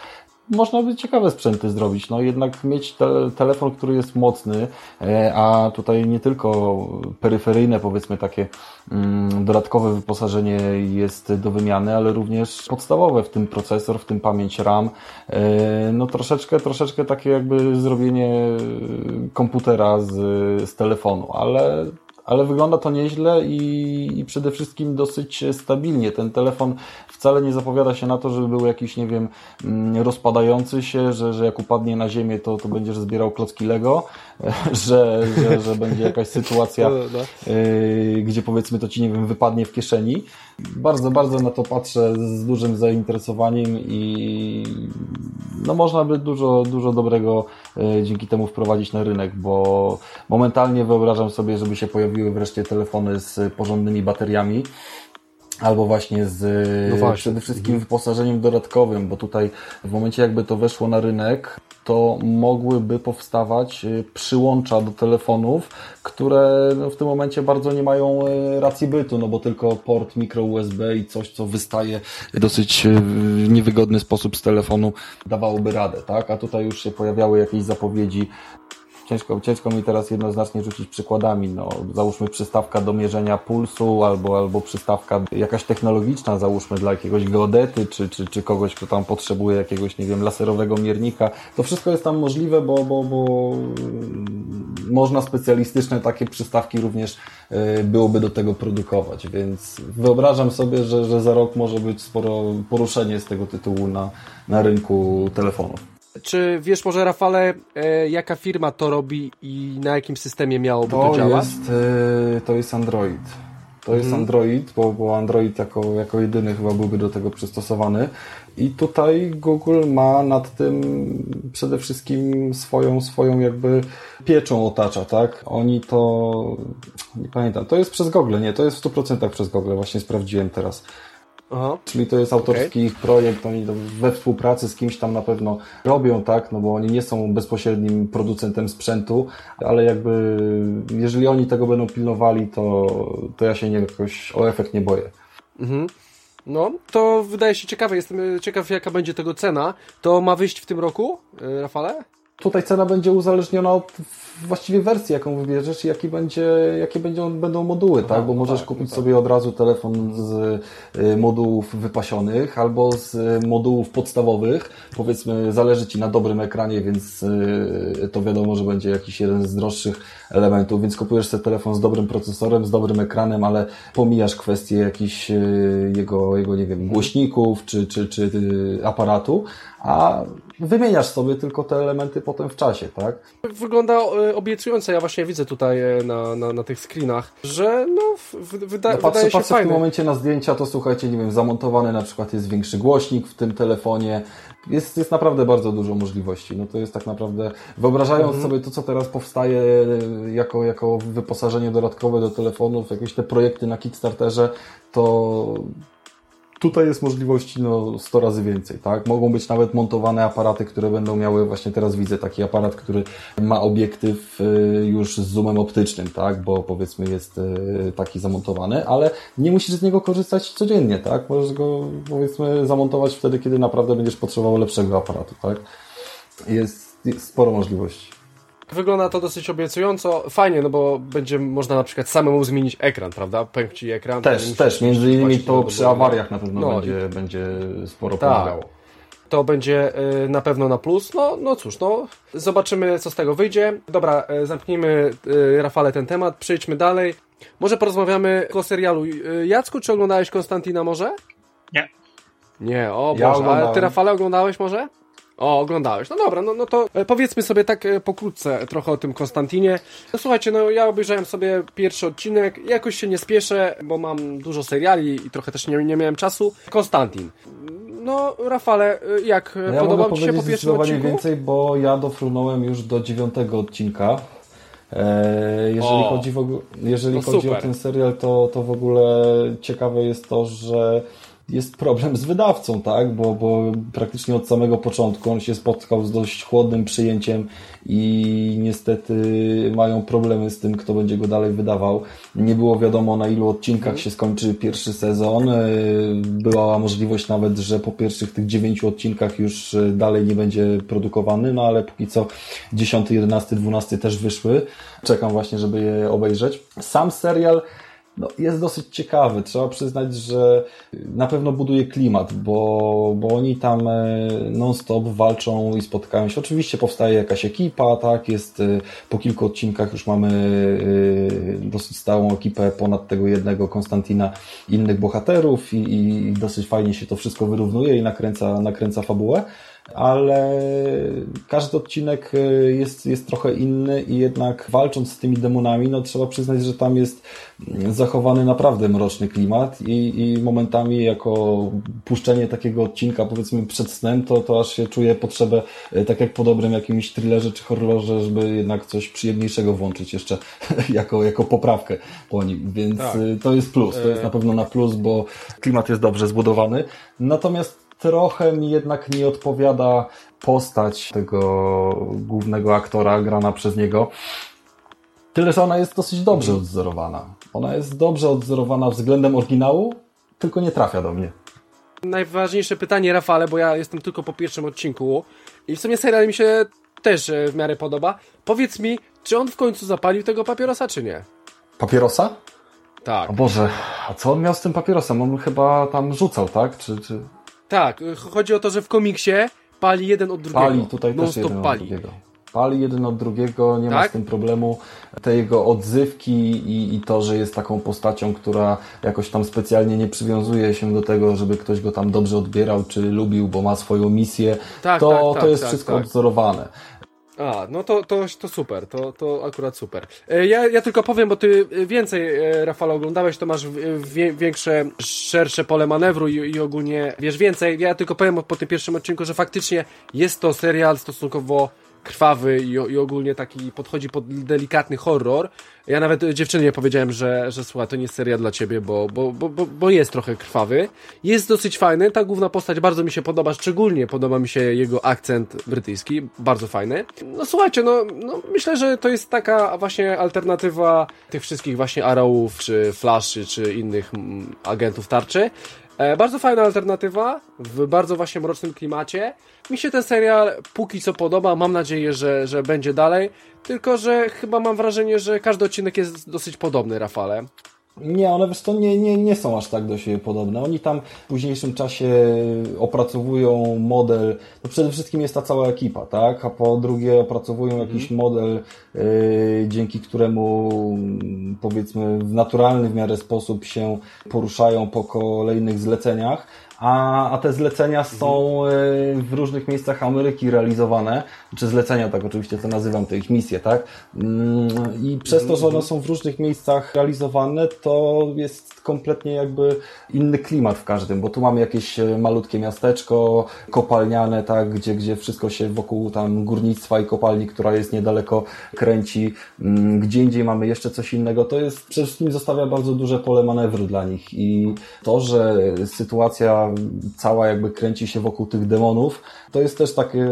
można by ciekawe sprzęty zrobić. No jednak mieć te, telefon, który jest mocny, e, a tutaj nie tylko peryferyjne, powiedzmy takie mm, dodatkowe wyposażenie jest do wymiany, ale również podstawowe, w tym procesor, w tym pamięć RAM. E, no troszeczkę, troszeczkę takie jakby zrobienie komputera z, z telefonu, ale ale wygląda to nieźle i, i, przede wszystkim dosyć stabilnie. Ten telefon wcale nie zapowiada się na to, żeby był jakiś, nie wiem, mm, rozpadający się, że, że jak upadnie na ziemię, to, to będziesz zbierał klocki Lego, [laughs] że, że, że będzie jakaś sytuacja, yy, [laughs] gdzie powiedzmy to ci, nie wiem, wypadnie w kieszeni. Bardzo, bardzo na to patrzę z dużym zainteresowaniem i no można by dużo, dużo dobrego yy, dzięki temu wprowadzić na rynek, bo momentalnie wyobrażam sobie, żeby się pojawiły wreszcie telefony z porządnymi bateriami, Albo właśnie z no właśnie. przede wszystkim mhm. wyposażeniem dodatkowym, bo tutaj w momencie jakby to weszło na rynek, to mogłyby powstawać y, przyłącza do telefonów, które no, w tym momencie bardzo nie mają y, racji bytu, no bo tylko port micro USB i coś, co wystaje w dosyć y, niewygodny sposób z telefonu dawałoby radę, tak? A tutaj już się pojawiały jakieś zapowiedzi ciężko, ciężko mi teraz jednoznacznie rzucić przykładami. No, załóżmy przystawka do mierzenia pulsu albo, albo przystawka jakaś technologiczna, załóżmy dla jakiegoś geodety czy, czy, czy kogoś, kto tam potrzebuje jakiegoś, nie wiem, laserowego miernika. To wszystko jest tam możliwe, bo, bo, bo można specjalistyczne takie przystawki również y, byłoby do tego produkować, więc wyobrażam sobie, że, że za rok może być sporo poruszenie z tego tytułu na, na rynku telefonów. Czy wiesz może, Rafale, e, jaka firma to robi i na jakim systemie miałoby to, to działać? Jest, e, to jest Android. To jest mhm. Android, bo, bo Android jako, jako jedyny chyba byłby do tego przystosowany. I tutaj Google ma nad tym przede wszystkim swoją, swoją jakby pieczą otacza, tak? Oni to, nie pamiętam, to jest przez Google, nie, to jest w 100% przez Google, właśnie sprawdziłem teraz. Aha. Czyli to jest autorski okay. ich projekt, oni we współpracy z kimś tam na pewno robią, tak, no bo oni nie są bezpośrednim producentem sprzętu, ale jakby jeżeli oni tego będą pilnowali, to, to ja się nie jakoś o efekt nie boję. Mhm. No, to wydaje się ciekawe, jestem ciekaw jaka będzie tego cena. To ma wyjść w tym roku, e, Rafale? Tutaj cena będzie uzależniona od właściwie wersji, jaką wybierzesz i jaki będzie, jakie będą, będą moduły, tak? Bo możesz tak, kupić tak. sobie od razu telefon z y, modułów wypasionych albo z modułów podstawowych. Powiedzmy, zależy Ci na dobrym ekranie, więc y, to wiadomo, że będzie jakiś jeden z droższych elementów, więc kupujesz sobie telefon z dobrym procesorem, z dobrym ekranem, ale pomijasz kwestię jakichś y, jego, jego, nie wiem, głośników czy, czy, czy aparatu, a wymieniasz sobie tylko te elementy potem w czasie, tak? Wygląda e, obiecująco, ja właśnie widzę tutaj e, na, na, na tych screenach, że no, wyda, no patrzę, wydaje się patrzę fajny. w tym momencie na zdjęcia, to słuchajcie, nie wiem, zamontowany na przykład jest większy głośnik w tym telefonie, jest, jest naprawdę bardzo dużo możliwości. No to jest tak naprawdę, wyobrażając mhm. sobie to, co teraz powstaje e, jako, jako wyposażenie dodatkowe do telefonów, jakieś te projekty na Kickstarterze, to Tutaj jest możliwości no 100 razy więcej, tak? Mogą być nawet montowane aparaty, które będą miały, właśnie teraz widzę taki aparat, który ma obiektyw y, już z zoomem optycznym, tak? Bo powiedzmy jest y, taki zamontowany, ale nie musisz z niego korzystać codziennie, tak? Możesz go powiedzmy zamontować wtedy, kiedy naprawdę będziesz potrzebował lepszego aparatu, tak? Jest, jest sporo możliwości. Wygląda to dosyć obiecująco. Fajnie, no bo będzie można na przykład samemu zmienić ekran, prawda? Pękci ekran. Też, też. Między innymi to przy awariach na pewno no, będzie, i... będzie sporo tak. pomagało. To będzie y, na pewno na plus. No, no cóż, no zobaczymy co z tego wyjdzie. Dobra, y, zamknijmy y, Rafale ten temat, przejdźmy dalej. Może porozmawiamy o serialu. Jacku, czy oglądałeś Konstantina może? Nie. Nie, o Boże, ja ale ty Rafale oglądałeś może? O, oglądałeś. No dobra, no, no to e, powiedzmy sobie tak e, pokrótce trochę o tym Konstantinie. No słuchajcie, no ja obejrzałem sobie pierwszy odcinek, jakoś się nie spieszę, bo mam dużo seriali i trochę też nie, nie miałem czasu. Konstantin. No, Rafale, e, jak no ja podobał Ci się po pierwszym odcinku? więcej, bo ja dofrunąłem już do dziewiątego odcinka. jeżeli o, chodzi, w, jeżeli chodzi o ten serial, to, to w ogóle ciekawe jest to, że jest problem z wydawcą, tak? Bo, bo praktycznie od samego początku on się spotkał z dość chłodnym przyjęciem i niestety mają problemy z tym, kto będzie go dalej wydawał. Nie było wiadomo na ilu odcinkach się skończy pierwszy sezon. E, była możliwość nawet, że po pierwszych tych dziewięciu odcinkach już e, dalej nie będzie produkowany, no ale póki co 10, 11, 12 też wyszły. Czekam właśnie, żeby je obejrzeć. Sam serial no, jest dosyć ciekawy. Trzeba przyznać, że na pewno buduje klimat, bo, bo oni tam e, non-stop walczą i spotkają się. Oczywiście powstaje jakaś ekipa, tak, jest e, po kilku odcinkach już mamy e, dosyć stałą ekipę ponad tego jednego Konstantina innych bohaterów i, i dosyć fajnie się to wszystko wyrównuje i nakręca, nakręca fabułę ale każdy odcinek y, jest, jest trochę inny i jednak walcząc z tymi demonami, no trzeba przyznać, że tam jest zachowany naprawdę mroczny klimat i, i momentami jako puszczenie takiego odcinka powiedzmy przed snem, to, to aż się czuje potrzebę, y, tak jak po dobrym jakimś thrillerze czy horrorze, żeby jednak coś przyjemniejszego włączyć jeszcze [laughs] jako, jako poprawkę po nim, więc tak. Y, to jest plus, to jest na pewno na plus, bo klimat jest dobrze zbudowany. Natomiast trochę mi jednak nie odpowiada postać tego głównego aktora grana przez niego. Tyle, że ona jest dosyć dobrze odzorowana. Ona jest dobrze odzorowana względem oryginału, tylko nie trafia do mnie. Najważniejsze pytanie, Rafale, bo ja jestem tylko po pierwszym odcinku i w sumie serial mi się też e, w miarę podoba. Powiedz mi, czy on w końcu zapalił tego papierosa, czy nie? Papierosa? Tak. O Boże, a co on miał z tym papierosem? On chyba tam rzucał, tak? Czy, czy... Tak, chodzi o to, że w komiksie pali jeden od drugiego. Pali tutaj non też jeden pali. od drugiego. Pali jeden od drugiego, nie tak? ma z tym problemu. Te jego odzywki i, i to, że jest taką postacią, która jakoś tam specjalnie nie przywiązuje się do tego, żeby ktoś go tam dobrze odbierał, czy lubił, bo ma swoją misję, tak, to, tak, to tak, jest tak, wszystko tak. A, no to, to, to super, to, to akurat super. E, ja, ja tylko powiem, bo ty więcej, e, Rafał, oglądałeś, to masz większe, szersze pole manewru i, i ogólnie wiesz więcej. Ja tylko powiem po tym pierwszym odcinku, że faktycznie jest to serial stosunkowo krwawy i, i ogólnie taki podchodzi pod delikatny horror. Ja nawet dziewczynie powiedziałem, że, że słuchaj, to nie jest seria dla ciebie, bo, bo, bo, bo jest trochę krwawy. Jest dosyć fajny, ta główna postać bardzo mi się podoba, szczególnie podoba mi się jego akcent brytyjski, bardzo fajny. No słuchajcie, no, no myślę, że to jest taka właśnie alternatywa tych wszystkich właśnie Arrowów, czy Flash, czy innych agentów tarczy. E, bardzo fajna alternatywa, w bardzo właśnie mrocznym klimacie. Mi się ten serial póki co podoba, mam nadzieję, że, że będzie dalej. Tylko, że chyba mam wrażenie, że każdy odcinek jest dosyć podobny, Rafale. Nie, one wiesz, to nie, nie, nie są aż tak do siebie podobne. Oni tam w późniejszym czasie opracowują model, no przede wszystkim jest ta cała ekipa, tak? A po drugie opracowują jakiś model, yy, dzięki któremu powiedzmy w naturalny w miarę sposób się poruszają po kolejnych zleceniach a, a te zlecenia są e, w różnych miejscach Ameryki realizowane, czy zlecenia, tak oczywiście to nazywam, to ich misje, tak? Mm, I przez to, że one są w różnych miejscach realizowane, to jest kompletnie jakby inny klimat w każdym, bo tu mamy jakieś e, malutkie miasteczko kopalniane, tak, gdzie, gdzie wszystko się wokół tam górnictwa i kopalni, która jest niedaleko, kręci. Mm, gdzie indziej mamy jeszcze coś innego. To jest przede wszystkim zostawia bardzo duże pole manewru dla nich i to, że sytuacja cała jakby kręci się wokół tych demonów, to jest też takie,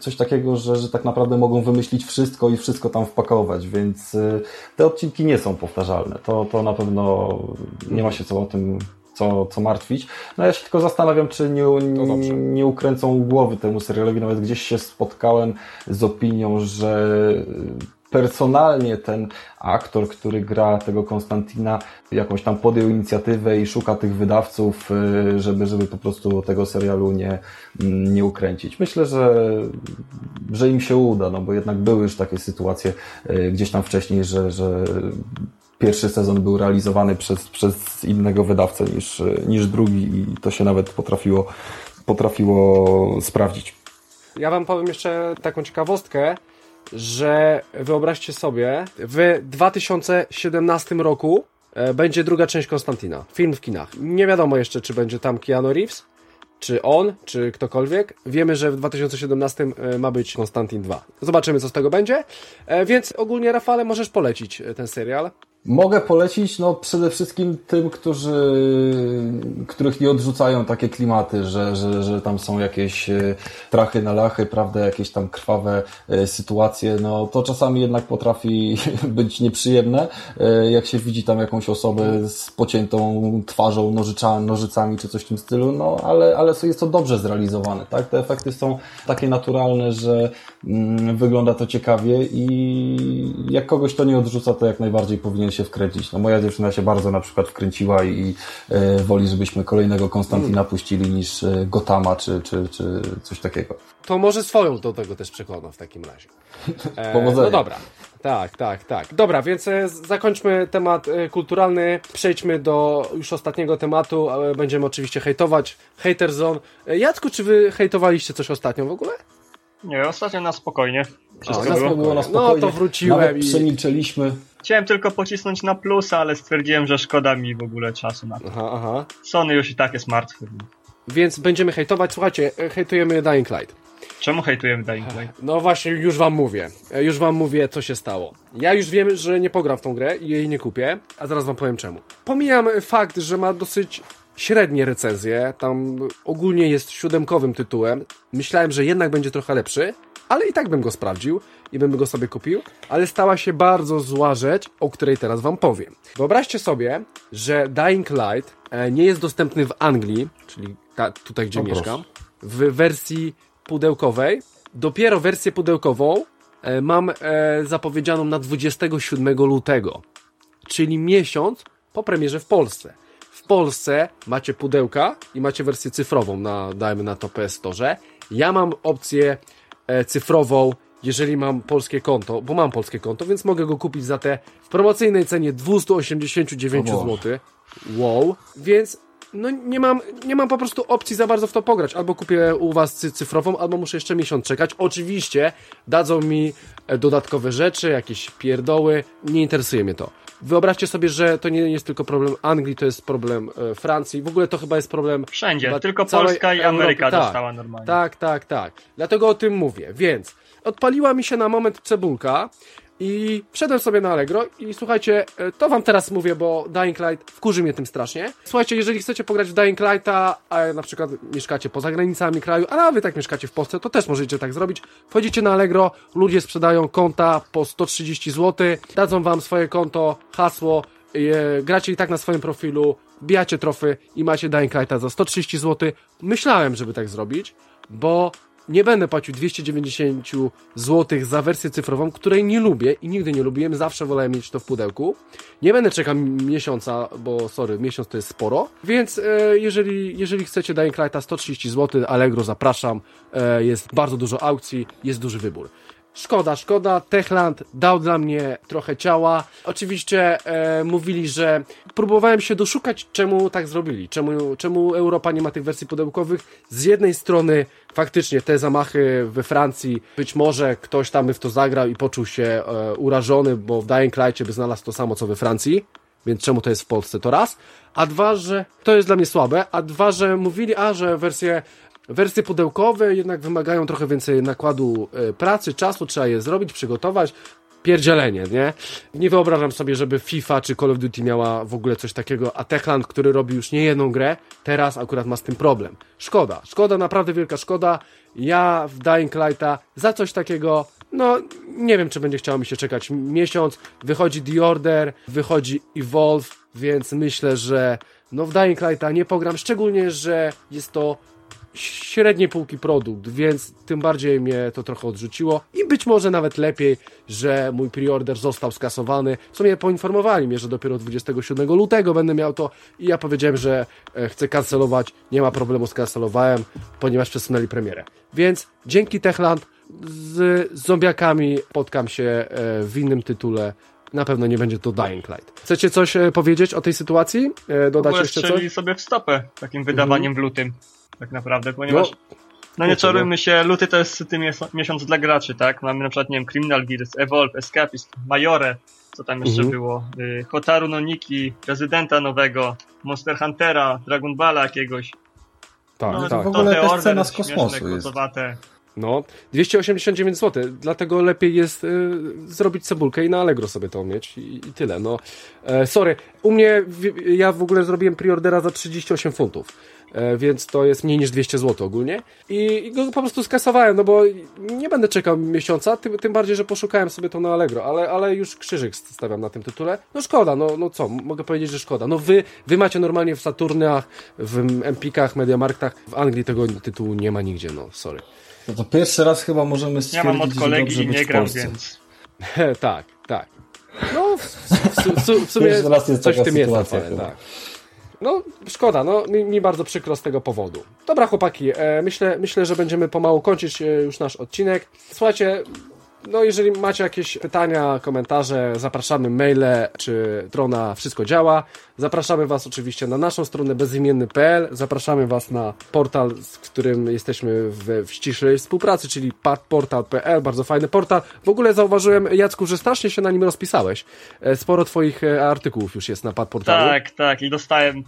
coś takiego, że, że tak naprawdę mogą wymyślić wszystko i wszystko tam wpakować, więc y, te odcinki nie są powtarzalne. To, to na pewno nie ma się co o tym co, co martwić. No ja się tylko zastanawiam, czy nie, nie, nie ukręcą głowy temu serialowi. Nawet gdzieś się spotkałem z opinią, że personalnie ten aktor, który gra tego Konstantina, jakąś tam podjął inicjatywę i szuka tych wydawców, y, żeby, żeby po prostu tego serialu nie, mm, nie ukręcić. Myślę, że, że im się uda, no bo jednak były już takie sytuacje y, gdzieś tam wcześniej, że, że pierwszy sezon był realizowany przez, przez innego wydawcę niż, niż drugi i to się nawet potrafiło, potrafiło sprawdzić. Ja Wam powiem jeszcze taką ciekawostkę, że wyobraźcie sobie, w 2017 roku e, będzie druga część Konstantina. Film w kinach. Nie wiadomo jeszcze, czy będzie tam Keanu Reeves, czy on, czy ktokolwiek. Wiemy, że w 2017 e, ma być Konstantin 2. Zobaczymy, co z tego będzie. E, więc ogólnie, Rafale, możesz polecić ten serial. Mogę polecić, no przede wszystkim tym, którzy, których nie odrzucają takie klimaty, że, że, że tam są jakieś e, trachy na lachy, prawda, jakieś tam krwawe e, sytuacje, no to czasami jednak potrafi [laughs] być nieprzyjemne, e, jak się widzi tam jakąś osobę z pociętą twarzą, nożyczami, nożycami czy coś w tym stylu, no ale, ale jest to dobrze zrealizowane, tak, te efekty są takie naturalne, że mm, wygląda to ciekawie i jak kogoś to nie odrzuca, to jak najbardziej powinien się wkręcić. No moja dziewczyna się bardzo na przykład wkręciła i e, woli, żebyśmy kolejnego Konstantina hmm. puścili niż e, Gotama czy, czy, czy coś takiego. To może swoją do tego też przekona w takim razie. [laughs] E, no dobra. Tak, tak, tak. Dobra, więc e, zakończmy temat e, kulturalny. Przejdźmy do już ostatniego tematu. Będziemy oczywiście hejtować. Hater Zone. Jacku, czy wy hejtowaliście coś ostatnio w ogóle? Nie, ostatnio na spokojnie. Wszystko było. było na spokojnie. No to wróciłem Nawet i... przemilczeliśmy. Chciałem tylko pocisnąć na plusa, ale stwierdziłem, że szkoda mi w ogóle czasu na to. Aha, aha. Sony już i tak jest martwy. Więc będziemy hejtować. Słuchajcie, e, hejtujemy Dying Light. Czemu hejtujemy Dying Light? No właśnie, już wam mówię. E, już wam mówię, co się stało. Ja już wiem, że nie pogram w tą grę i jej nie kupię, a zaraz wam powiem czemu. Pomijam fakt, że ma dosyć średnie recenzje. Tam ogólnie jest siódemkowym tytułem. Myślałem, że jednak będzie trochę lepszy, ale i tak bym go sprawdził i bym go sobie kupił, ale stała się bardzo zła rzecz, o której teraz wam powiem. Wyobraźcie sobie, że Dying Light e, nie jest dostępny w Anglii, czyli ta, tutaj, gdzie mieszkam, w wersji pudełkowej. Dopiero wersję pudełkową e, mam e, zapowiedzianą na 27 lutego, czyli miesiąc po premierze w Polsce. W Polsce macie pudełka i macie wersję cyfrową na, dajmy na to PS Store. Ja mam opcję cyfrową jeżeli mam polskie konto, bo mam polskie konto, więc mogę go kupić za te w promocyjnej cenie 289 zł. Wow. Więc no nie mam, nie mam po prostu opcji za bardzo w to pograć. Albo kupię u was cyfrową, albo muszę jeszcze miesiąc czekać. Oczywiście dadzą mi e, dodatkowe rzeczy, jakieś pierdoły. Nie interesuje mnie to. Wyobraźcie sobie, że to nie jest tylko problem Anglii, to jest problem e, Francji. W ogóle to chyba jest problem. Wszędzie, tylko Polska i Ameryka Europy. dostała tak, normalnie. Tak, tak, tak. Dlatego o tym mówię. Więc odpaliła mi się na moment cebulka i wszedłem sobie na Allegro i słuchajcie, e, to wam teraz mówię, bo Dying Light wkurzy mnie tym strasznie. Słuchajcie, jeżeli chcecie pograć w Dying Lighta, a na przykład mieszkacie poza granicami kraju, a nawet tak mieszkacie w Polsce, to też możecie tak zrobić. Wchodzicie na Allegro, ludzie sprzedają konta po 130 zł, dadzą wam swoje konto, hasło, gracie i tak na swoim profilu, bijacie trofy i macie Dying Lighta za 130 zł. Myślałem, żeby tak zrobić, bo nie będę płacił 290 zł za wersję cyfrową, której nie lubię i nigdy nie lubiłem, zawsze wolałem mieć to w pudełku. Nie będę czekał miesiąca, bo sorry, miesiąc to jest sporo, więc e, jeżeli, jeżeli chcecie Dying Lighta 130 zł, Allegro zapraszam, e, jest bardzo dużo aukcji, jest duży wybór. Szkoda, szkoda. Techland dał dla mnie trochę ciała. Oczywiście e, mówili, że próbowałem się doszukać, czemu tak zrobili. Czemu, czemu Europa nie ma tych wersji pudełkowych. Z jednej strony faktycznie te zamachy we Francji, być może ktoś tam w to zagrał i poczuł się e, urażony, bo w Dying Light'cie by znalazł to samo, co we Francji. Więc czemu to jest w Polsce? To raz. A dwa, że to jest dla mnie słabe. A dwa, że mówili, a że wersje Wersje pudełkowe jednak wymagają trochę więcej nakładu e, pracy, czasu, trzeba je zrobić, przygotować. Pierdzielenie, nie? Nie wyobrażam sobie, żeby FIFA czy Call of Duty miała w ogóle coś takiego, a Techland, który robi już nie jedną grę, teraz akurat ma z tym problem. Szkoda, szkoda, naprawdę wielka szkoda. Ja w Dying Lighta za coś takiego, no nie wiem, czy będzie chciało mi się czekać miesiąc. Wychodzi The Order, wychodzi Evolve, więc myślę, że no w Dying Lighta nie pogram, szczególnie, że jest to średniej półki produkt, więc tym bardziej mnie to trochę odrzuciło i być może nawet lepiej, że mój preorder został skasowany. Co mnie poinformowali mnie, że dopiero 27 lutego będę miał to i ja powiedziałem, że e, chcę kancelować, nie ma problemu, skancelowałem, ponieważ przesunęli premierę. Więc dzięki Techland z zombiakami spotkam się e, w innym tytule na pewno nie będzie to Dying Light. Chcecie coś e, powiedzieć o tej sytuacji? Dodać jeszcze coś? sobie w stopę takim wydawaniem mhm. w lutym tak naprawdę, ponieważ no, no nie czarujmy się, luty to jest tym miesiąc dla graczy, tak? Mamy na przykład, nie wiem, Criminal Gears, Evolve, Escapist, Majore, co tam jeszcze mhm. było, y, Hotaru no Niki, Prezydenta nowego, Monster Huntera, Dragon Balla jakiegoś. Tak, no, tak. W ogóle jakaś cena z kosmosu jest. No, 289 zł, dlatego lepiej jest y, zrobić cebulkę i na Allegro sobie to mieć i, i tyle, no. E, sorry, u mnie, w, ja w ogóle zrobiłem preordera za 38 funtów. E, więc to jest mniej niż 200 zł ogólnie. I, go po prostu skasowałem, no bo nie będę czekał miesiąca, tym, tym bardziej, że poszukałem sobie to na Allegro, ale, ale już krzyżyk stawiam na tym tytule. No szkoda, no, no co, mogę powiedzieć, że szkoda. No wy, wy macie normalnie w Saturnach, w Empikach, Mediamarktach, w Anglii tego tytułu nie ma nigdzie, no sorry. No to pierwszy raz chyba możemy stwierdzić, Ja mam od kolegi i nie gram, więc... [laughs] tak, tak. No, w, w, w, w sumie coś w tym jest, tak. No, szkoda, no mi, mi, bardzo przykro z tego powodu. Dobra, chłopaki, e, myślę, myślę, że będziemy pomału kończyć e, już nasz odcinek. Słuchajcie, no jeżeli macie jakieś pytania, komentarze, zapraszamy maile czy drona, wszystko działa. Zapraszamy Was oczywiście na naszą stronę bezimienny.pl, zapraszamy Was na portal, z którym jesteśmy w, w ściślej współpracy, czyli portal.pl, bardzo fajny portal. W ogóle zauważyłem, Jacku, że strasznie się na nim rozpisałeś. E, sporo Twoich e, artykułów już jest na padportalu. Tak, tak i dostałem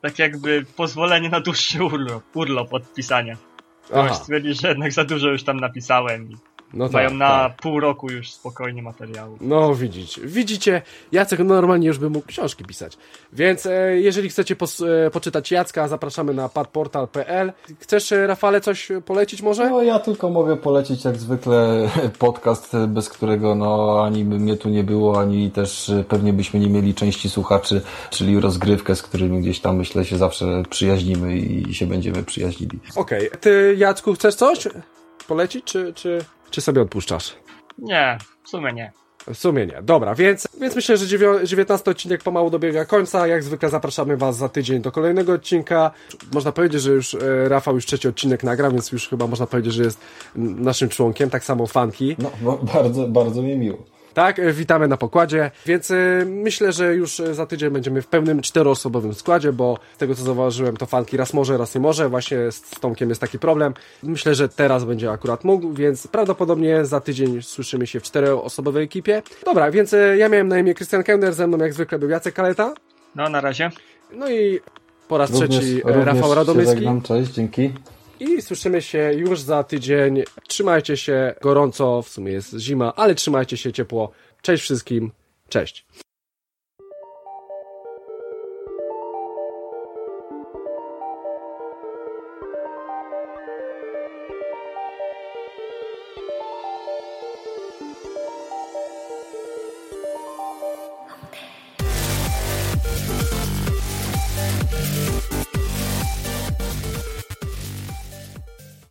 tak jakby pozwolenie na dłuższy urlop, urlop od pisania. Ktoś że jednak za dużo już tam napisałem i no Mają tak, na tak. pół roku już spokojnie materiału. No widzicie, widzicie, Jacek normalnie już by mógł książki pisać. Więc e, jeżeli chcecie pos, e, poczytać Jacka, zapraszamy na padportal.pl. Chcesz, e, Rafale, coś polecić może? No ja tylko mogę polecić jak zwykle [laughs] podcast, bez którego no ani by mnie tu nie było, ani też e, pewnie byśmy nie mieli części słuchaczy, czyli rozgrywkę, z którymi gdzieś tam myślę się zawsze przyjaźnimy i się będziemy przyjaźnili. Okej, okay. ty Jacku chcesz coś polecić, czy... czy czy sobie odpuszczasz? Nie, w sumie nie. W sumie nie. Dobra, więc, więc myślę, że 19 odcinek pomału dobiega końca. Jak zwykle zapraszamy Was za tydzień do kolejnego odcinka. Można powiedzieć, że już e, Rafał już trzeci odcinek nagra, więc już chyba można powiedzieć, że jest naszym członkiem, tak samo fanki. No, bardzo, bardzo mi miło. Tak, e, witamy na pokładzie, więc e, myślę, że już e, za tydzień będziemy w pełnym czteroosobowym składzie, bo z tego co zauważyłem, to fanki raz może, raz nie może. Właśnie z Tomkiem jest taki problem. Myślę, że teraz będzie akurat mógł, więc prawdopodobnie za tydzień słyszymy się w czteroosobowej ekipie. Dobra, więc ja miałem na imię Krystian Kender, ze mną jak zwykle był Jacek Kaleta. No, na razie. No i po raz również, trzeci Rafał Radomyski. Cześć, dzięki i słyszymy się już za tydzień. Trzymajcie się gorąco, w sumie jest zima, ale trzymajcie się ciepło. Cześć wszystkim, cześć.